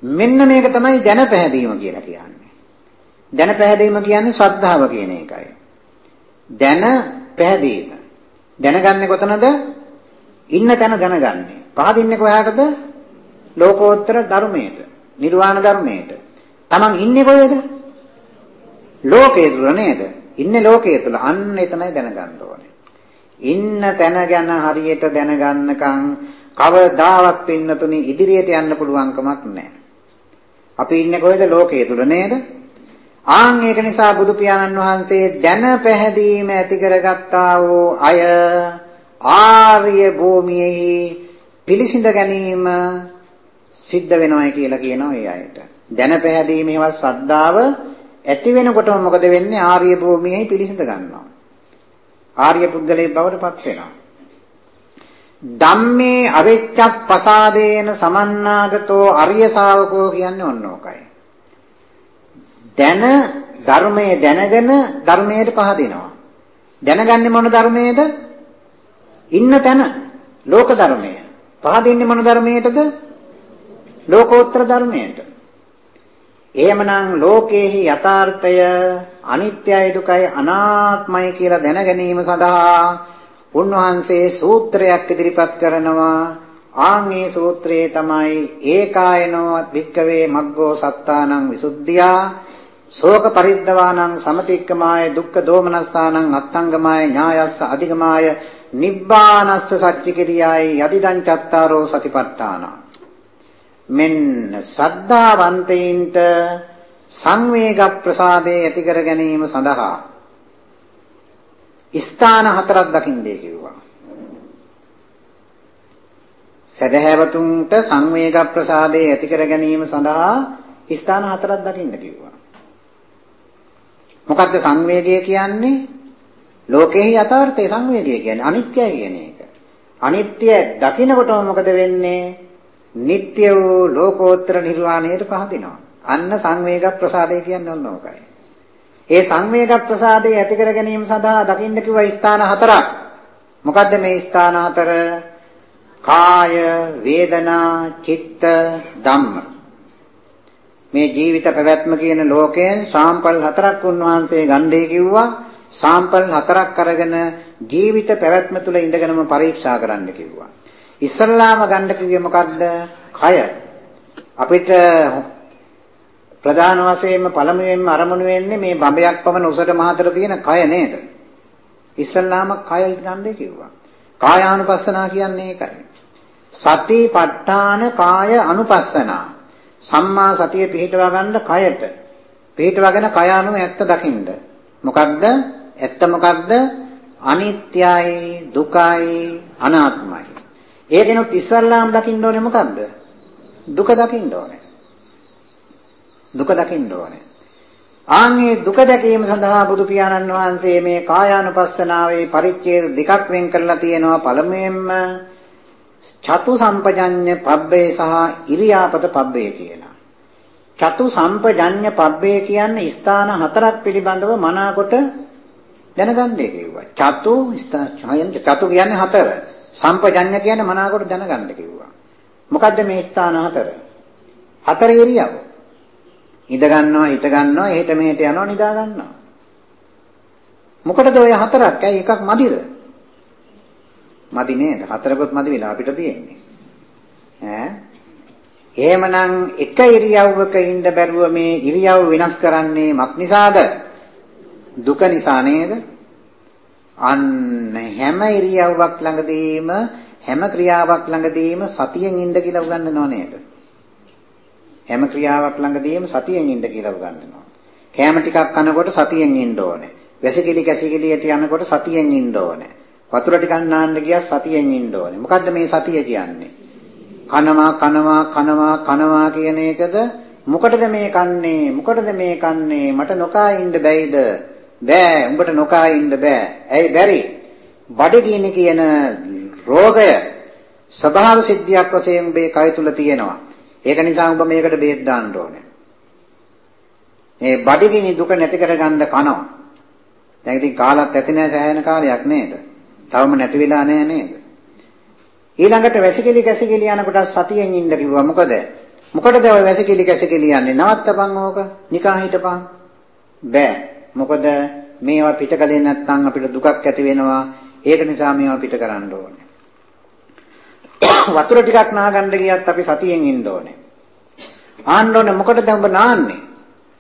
මෙන්න මේක තමයි දැන පැහැදීම කියලා කියන්නේ. දැන පැහැදීම කියන්නේ ශ්‍රද්ධාව කියන එකයි. දැන පැහැදීම. දැනගන්නේ කොතනද? ඉන්න තැන දැනගන්නේ. පහදින්නේ කොහාටද? ලෝකෝත්තර ධර්මයට. නිර්වාණ ධර්මයට. Taman ඉන්නේ කොහෙද? ලෝකයේ තුල නේද? ඉන්නේ ලෝකයේ තුල. අන්න එතනයි දැනගන්න ඕනේ. ඉන්න තැන ගැන හරියට දැනගන්නකම් කවදාවත් පින්නතුනි ඉදිරියට යන්න පුළුවන් කමක් නැහැ. අපි ඉන්නේ කොහෙද ලෝකයේ තුල නේද? ආන් ඒක නිසා බුදු පියාණන් වහන්සේ දැන පැහැදීම ඇති කරගත්තා වූ අය ආර්ය භූමියෙහි පිළිසිඳ ගැනීම සිද්ධ වෙනවයි කියලා කියනවා ඒ අයට. දැන පැහැදීමේවත් ශ්‍රද්ධාව ඇති වෙනකොටම මොකද වෙන්නේ? ආර්ය භූමියෙහි පිළිසිඳ ගන්නවා. ආර්ය පුද්ගලයෙක් බවට පත් වෙනවා. ධම්මේ අවිච්ඡප්පසාදේන සමන්නාගතෝ අරිය ශාවකෝ කියන්නේ ඔන්න ඕකයි. දැන ධර්මයේ දැනගෙන ධර්මයට පහදිනවා. දැනගන්නේ මොන ධර්මයේද? ඉන්න තැන ලෝක ධර්මය. පහදින්නේ මොන ධර්මයටද? ලෝකෝත්තර ධර්මයට. එහෙමනම් ලෝකේහි යථාර්ථය අනිත්‍යයි දුකයි අනාත්මයි කියලා දැන ගැනීම සඳහා උන්වහන්සේ සූත්‍රයක් ඉදිරිපත් කරනවා ආන් මේ සූත්‍රයේ තමයි ඒකායනෝ භික්කවේ මග්ගෝ සත්තානං විසුද්ධියා ශෝක පරිද්දවානං සමතික්කමාය දුක්ඛ දෝමනස්ථානං අත්තංගමාය ඥායස්ස අධිගමාය නිබ්බානස්ස සච්චිකිරියයි යදිදං චත්තාරෝ සතිපට්ඨාන මෙන්න සද්ධාවන්තයින්ට සංවේග ප්‍රසාදේ ඇති කර ගැනීම සඳහා ස්ථාන හතරක් දකින්නේ කිව්වා. සදහැවතුන්ට සංවේග ප්‍රසාදේ ඇති කර ගැනීම සඳහා ස්ථාන හතරක් දකින්න කිව්වා. මොකද්ද සංවේගය කියන්නේ? ලෝකෙහි යථාර්ථයේ සංවේගය කියන්නේ අනිත්‍යයි කියන එක. අනිත්‍ය දකිනකොටම මොකද වෙන්නේ? නিত্য වූ ලෝකෝත්තර නිර්වාණයට පහදිනවා. අන්න සංවේග ප්‍රසාදය කියන්නේ ඔන්න ඕකයි. ඒ සංවේග ප්‍රසාදය ඇති කර ගැනීම සඳහා දකින්න කිව්ව ස්ථාන හතරක්. මොකද්ද මේ ස්ථාන හතර? කාය, වේදනා, චිත්ත, ධම්ම. මේ ජීවිත පැවැත්ම කියන ලෝකයෙන් සාම්පල් හතරක් උන්වහන්සේ ගන්නේ කිව්වා. සාම්පල් හතරක් අරගෙන ජීවිත පැවැත්ම තුල ඉඳගෙනම පරීක්ෂා කරන්න කිව්වා. ඉස්සල්ලාම ගන්න කිව්වේ මොකද්ද? කය. අපිට ප්‍රධාන වශයෙන්ම පළමුවෙන්ම අරමුණු වෙන්නේ මේ බඹයක් පමණ උසට මහතට තියෙන කය නේද? ඉස්සල්ලාම කය ගන්නේ කිව්වා. කායානුපස්සනා කියන්නේ ඒකයි. සතිපට්ඨාන කාය අනුපස්සනා සම්මා සතිය පිහිටවා ගන්න කයට. පිහිටවාගෙන කය අනුව ඇත්ත දකින්න. මොකක්ද? ඇත්ත මොකක්ද? අනිත්‍යයි, දුකයි, අනාත්මයි. ඒකෙනුත් ඉස්සල්ලාම දකින්න ඕනේ මොකද්ද? දුක දකින්න ඕනේ. දුක දකින්න ඕනේ. ආන්ගේ දුක දැකීම සඳහා බුදු පියාණන් වහන්සේ මේ කායානුපස්සනාවේ පරිච්ඡේද දෙකක් වෙන් කරලා තියෙනවා. පළමුවෙන්ම චතු සම්පජඤ්ඤ පබ්බේ සහ ඉරියාපත පබ්බේ කියලා. චතු සම්පජඤ්ඤ පබ්බේ කියන්නේ ස්ථාන හතරක් පිළිබඳව මනාකොට දැනගන්නේ කිව්වා. චතු ස්ථාන චතු කියන්නේ හතර. සම්පජඤ්ඤ කියන්නේ මනාකොට දැනගන්න කිව්වා. මොකද්ද මේ ස්ථාන හතර? හතර ඉරියව්. ඉඳ ගන්නවා, හිට ගන්නවා, එහෙට මෙහෙට යනවා, නිදා ගන්නවා. මොකටද ඔය හතරක්? ඇයි එකක් මදිද? මදි නේද? හතරකොත් මදි වෙලා අපිට තියෙන්නේ. ඈ එහෙමනම් එක ඉරියව්වක ඉන්න බැරුව මේ ඉරියව් වෙනස් කරන්නේ මක් නිසාද? දුක නිසා නේද? අන්න හැම ඉරියව්වක් ළඟදීම හැම ක්‍රියාවක් ළඟදීම සතියෙන් ඉන්න කියලා උගන්වනව නේද? හැම ක්‍රියාවක් ළඟදීම සතියෙන් ඉන්න කියලා උගන්වනවා. කෑම ටිකක් කනකොට සතියෙන් ඉන්න ඕනේ. වැසිකිලි කැසිකිලියට යනකොට සතියෙන් ඉන්න ඕනේ. වතුර ටිකක් නාන්න ගියත් සතියෙන් ඉන්න ඕනේ. මොකද්ද මේ සතිය කියන්නේ? කනවා කනවා කනවා කනවා කියන එකද මොකටද මේ කන්නේ? මොකටද මේ කන්නේ? මට නොකා ඉන්න බැයිද? බෑ. උඹට නොකා ඉන්න බෑ. ඇයි බැරි? බඩගිනි කියන රෝගය ස්වභාව සිද්ධියක් වශයෙන් උඹේ කය තුල තියෙනවා. ඒක නිසා උඹ මේකට බේත් දාන්න ඕනේ. මේ බඩගිනි දුක නැති කරගන්න කනවා. දැන් ඉතින් කාලත් ඇති නැහැ සෑහෙන කාලයක් නේද? තවම නැති වෙලා නැහැ නේද? ඊළඟට වැසිකිලි කැසිකිලි යනකොට සතියෙන් ඉන්න කිව්වා. මොකද? මොකටද ඔය වැසිකිලි කැසිකිලි යන්නේ? නවත්තපන් ඕක. නිකන් හිටපන්. බෑ. මොකද මේවා පිට කලේ නැත්නම් අපිට දුකක් ඇති වෙනවා. ඒක නිසා මේවා පිට කරන්න ඕනේ. වතුර ටිකක් නාගන්න ගියත් අපි සතියෙන් ඉන්න ඕනේ. ආන්න ඕනේ මොකටද උඹ නාන්නේ?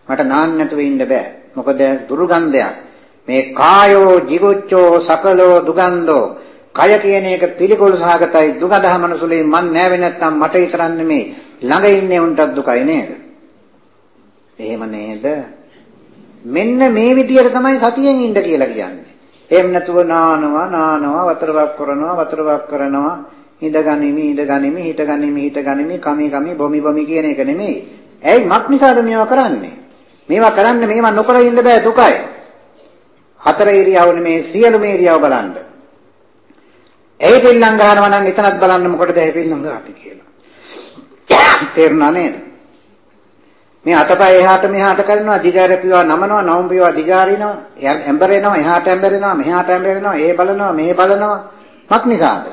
මට නාන්න නැතුව ඉන්න බෑ. මොකද දුර්ගන්ධයක්. මේ කායෝ jiguccho සකලෝ දුගන්ධෝ කය කියන එක පිළිකුල් සහගතයි දුකදහ මනසුලේ මන් නෑවේ නැත්තම් මට විතරක් නෙමේ ළඟ ඉන්නේ උන්ටත් දුකයි නේද? එහෙම නේද? මෙන්න මේ විදියට තමයි සතියෙන් ඉන්න කියලා කියන්නේ. එහෙම නැතුව නානවා නානවා වතුර වක් කරනවා වතුර වක් කරනවා ඉඳ ගනිමි ඉඳ ගනිමි හිට ගනිමි හිට ගනිමි කමි කමි බොමි බොමි කියන එක නෙමෙයි. ඇයි මක් නිසාද මේවා කරන්නේ? මේවා කරන්න මේවා නොකර ඉන්න බෑ දුකයි. හතර ඉරියව් නෙමේ සියලුම ඉරියව් බලන්න. ඇයි පිල්ලම් ගහනවා නම් එතනත් බලන්න මොකටද ඇයි පිල්ලම් ගහන්නේ කියලා. [coughs] තේරුණා නේද? මේ අතපය එහාට මෙහාට කරනවා දිගාරපියවා නමනවා නවම්පියවා දිගාරිනවා ඇම්බරෙනවා එහාට ඇම්බරෙනවා මෙහාට ඇම්බරෙනවා ඒ බලනවා මේ බලනවා මක් නිසාද?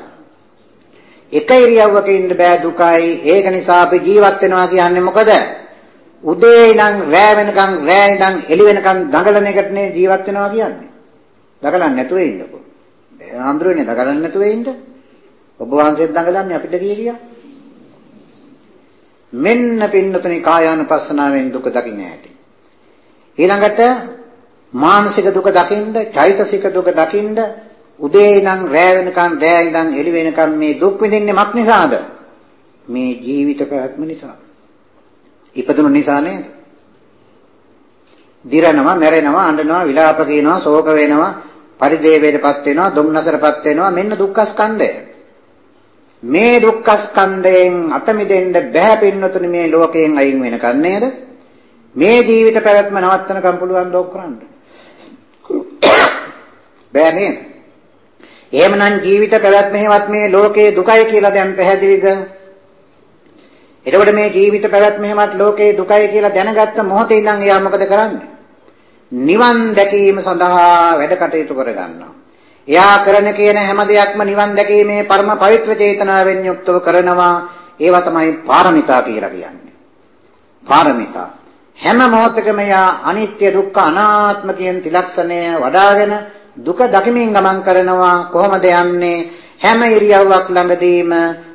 එක ඉරියව්වක ඉන්න බෑ දුකයි ඒක නිසා අපි ජීවත් වෙනවා කියන්නේ මොකද? උදේ ඉඳන් රෑ වෙනකන් රෑ ඉඳන් එළි වෙනකන් දඟලන එකට නේ ජීවත් වෙනවා කියන්නේ. දඟලන්නේ නැතුව ඉන්නකෝ. ආන්දරනේ දඟලන්නේ නැතුව ඉන්න. ඔබ වහන්සේත් දඟලන්නේ අපිට කිය මෙන්න පින්නතුනි කායානුපස්සනාවෙන් දුක දකින්න ඇති. ඊළඟට මානසික දුක දකින්න, චෛතසික දුක දකින්න උදේ ඉඳන් රෑ වෙනකන් රෑ ඉඳන් එළි වෙනකන් මේ දුක් විඳින්නේ මක් නිසාද? මේ ජීවිත පැවැත්ම නිසා. ඉපදුණු නිසා නේද? දිරනවා, මැරෙනවා, අඬනවා, විලාප කියනවා, ශෝක වෙනවා, පරිදේවයටපත් වෙනවා, දුම්නසටපත් වෙනවා. මෙන්න දුක්ඛස්කන්ධය. මේ දුක්ඛස්කන්ධයෙන් අත මිදෙන්න බෑ පින්නතුනි මේ ලෝකයෙන් අයින් වෙනකන් නේද? මේ ජීවිත පැවැත්ම නවත්තනකම් පුළුවන් දෝක් කරන්න. බෑ නේද? එහෙමනම් ජීවිත පැවැත්මේවත් මේ ලෝකේ දුකයි කියලා දැන් පැහැදිලිද? එතකොට මේ ජීවිත පැවැත්මේවත් ලෝකේ දුකයි කියලා දැනගත්ත මොහොතේ ඉඳන් එයා මොකද කරන්නේ? නිවන් දැකීම සඳහා වැඩ කටයුතු කර ගන්නවා. එයා කරන කියන හැම දෙයක්ම නිවන් දැකීමේ පරම පවිත්‍ර චේතනාවෙන් යුක්තව කරනවා. ඒවා තමයි පාරමිතා කියලා කියන්නේ. පාරමිතා. හැම මොහොතකම එයා අනිත්‍ය දුක්ඛ අනාත්ම කියන ත්‍රිලක්ෂණය වඩාගෙන දුක දකිමින් ගමන් කරනවා කොහොමද යන්නේ හැම ඉරියව්වක් ළඟදීම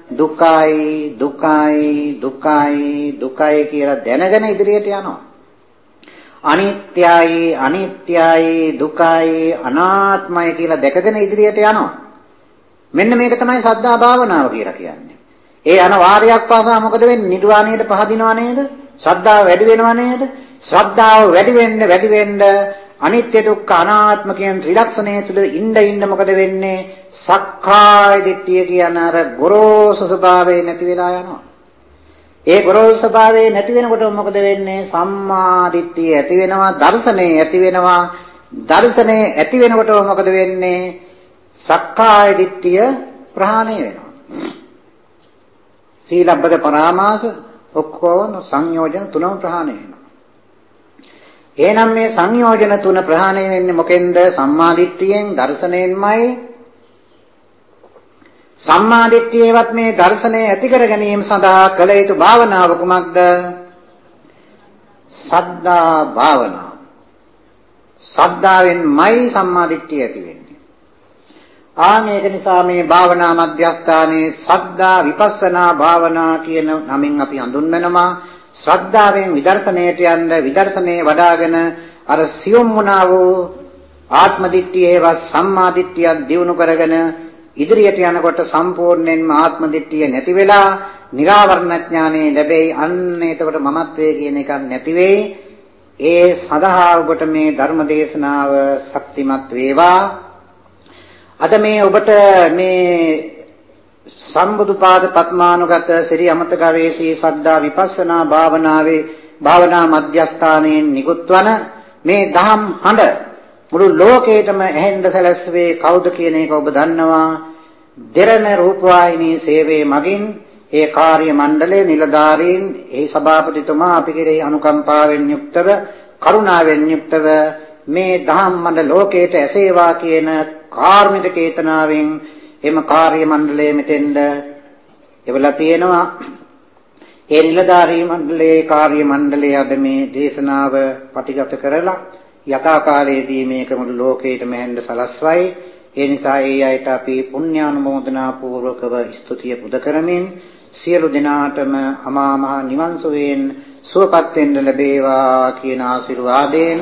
දුකයි දුකයි දුකයි දුකයි කියලා දැනගෙන ඉදිරියට යනවා. අනිත්‍යයි අනිත්‍යයි දුකයි අනාත්මයි කියලා දැකගෙන ඉදිරියට යනවා. මෙන්න මේක තමයි සද්ධා භාවනාව කියලා කියන්නේ. ඒ යන වාරයක් පාසා මොකද වෙන්නේ? නිර්වාණයට පහදිනව නේද? ශ්‍රද්ධාව වැඩි වෙනව නේද? ශ්‍රද්ධාව වැඩි වෙන්න වැඩි වෙන්න අනිත්‍ය දුක්ඛ අනාත්ම කියන ත්‍රිලක්ෂණය තුල ඉන්න ඉන්න මොකද වෙන්නේ? සක්කාය දිට්ඨිය කියන අර ගොරෝසු ස්වභාවය නැති වෙලා යනවා. ඒ ගොරෝසු ස්වභාවය නැති වෙනකොට මොකද වෙන්නේ? සම්මා දිට්ඨිය ඇති වෙනවා, දර්ශනේ ඇති වෙනවා. දර්ශනේ ඇති වෙනකොට මොකද වෙන්නේ? සක්කාය දිට්ඨිය ප්‍රහාණය වෙනවා. සීලබ්බත පරාමාස ඔක්කොම සංයෝජන තුනම ප්‍රහාණය වෙනවා. එහෙනම් මේ සංයෝජන තුන ප්‍රහාණය වෙන්නේ මොකෙන්ද? සම්මාදිට්ඨියෙන්, දර්ශනයෙන්මයි. සම්මාදිට්ඨියේවත් මේ දර්ශනය ඇති කර ගැනීම සඳහා කළ යුතු භාවනාව කුමක්ද? සද්දා භාවනාව. සද්දාවෙන්මයි සම්මාදිට්ඨිය ඇති වෙන්නේ. ආ මේක නිසා මේ භාවනා මධ්‍යස්ථානයේ සද්දා විපස්සනා භාවනා කියන නමින් අපි හඳුන්වනවා. ශ්‍රද්ධාවෙන් විදර්ශනයට යන්න විදර්ශනයේ වඩාගෙන අර සියුම් වුණා වූ ආත්ම දිට්ඨියේවත් සම්මා දිට්ඨියක් දියුණු කරගෙන ඉදිරියට යනකොට සම්පූර්ණයෙන්ම ආත්ම දිට්ඨිය නැති වෙලා නිරාවරණ ඥානෙ ලැබෙයි. අන්න එතකොට මමත්වයේ කියන එකක් නැති වෙයි. ඒ සඳහා ඔබට මේ ධර්ම දේශනාව ශක්තිමත් වේවා. අද මේ ඔබට මේ සම්බුදුපාද පත්මානුගත ශ්‍රී අමත ගවේෂී සද්දා විපස්සනා භාවනාවේ භාවනා මධ්‍යස්ථානයෙන් නිකුත්වන මේ දහම් හඬ මුළු ලෝකේටම ඇහෙන්න සැලැස්වේ කවුද කියන එක ඔබ දන්නවා. දෙරණ රූපවාහිනී සේවයේ මගින් ඒ කාර්ය මණ්ඩලයේ නිලධාරීන් ඒ සභාපතිතුමා අපි කෙරෙහි අනුකම්පාවෙන් යුක්තව කරුණාවෙන් යුක්තව මේ දහම් මණ්ඩල ලෝකයට ඇසේවා කියන කාර්මික චේතනාවෙන් එම කාර්ය මණ්ඩලය මෙතෙන්ද එවලා තියෙනවා. ඒ නිලධාරී මණ්ඩලයේ කාර්ය මණ්ඩලය අද මේ දේශනාව පටිගත කරලා යථා කාලයේදී මේක මුළු ලෝකයටම ඇහෙන්න සලස්වයි ඒ නිසා ඒ අයට අපි පුණ්‍යානුමෝදනා පූර්වකව ස්තුතිය පුද කරමින් සියලු දෙනාටම අමා මහ නිවන් සුවයෙන් සුවපත් වෙන්න ලැබේවා කියන ආශිර්වාදයෙන්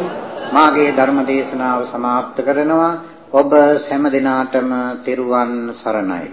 මාගේ ධර්ම දේශනාව સમાપ્ત කරනවා ඔබ සෑම දිනාටම තෙරුවන් සරණයි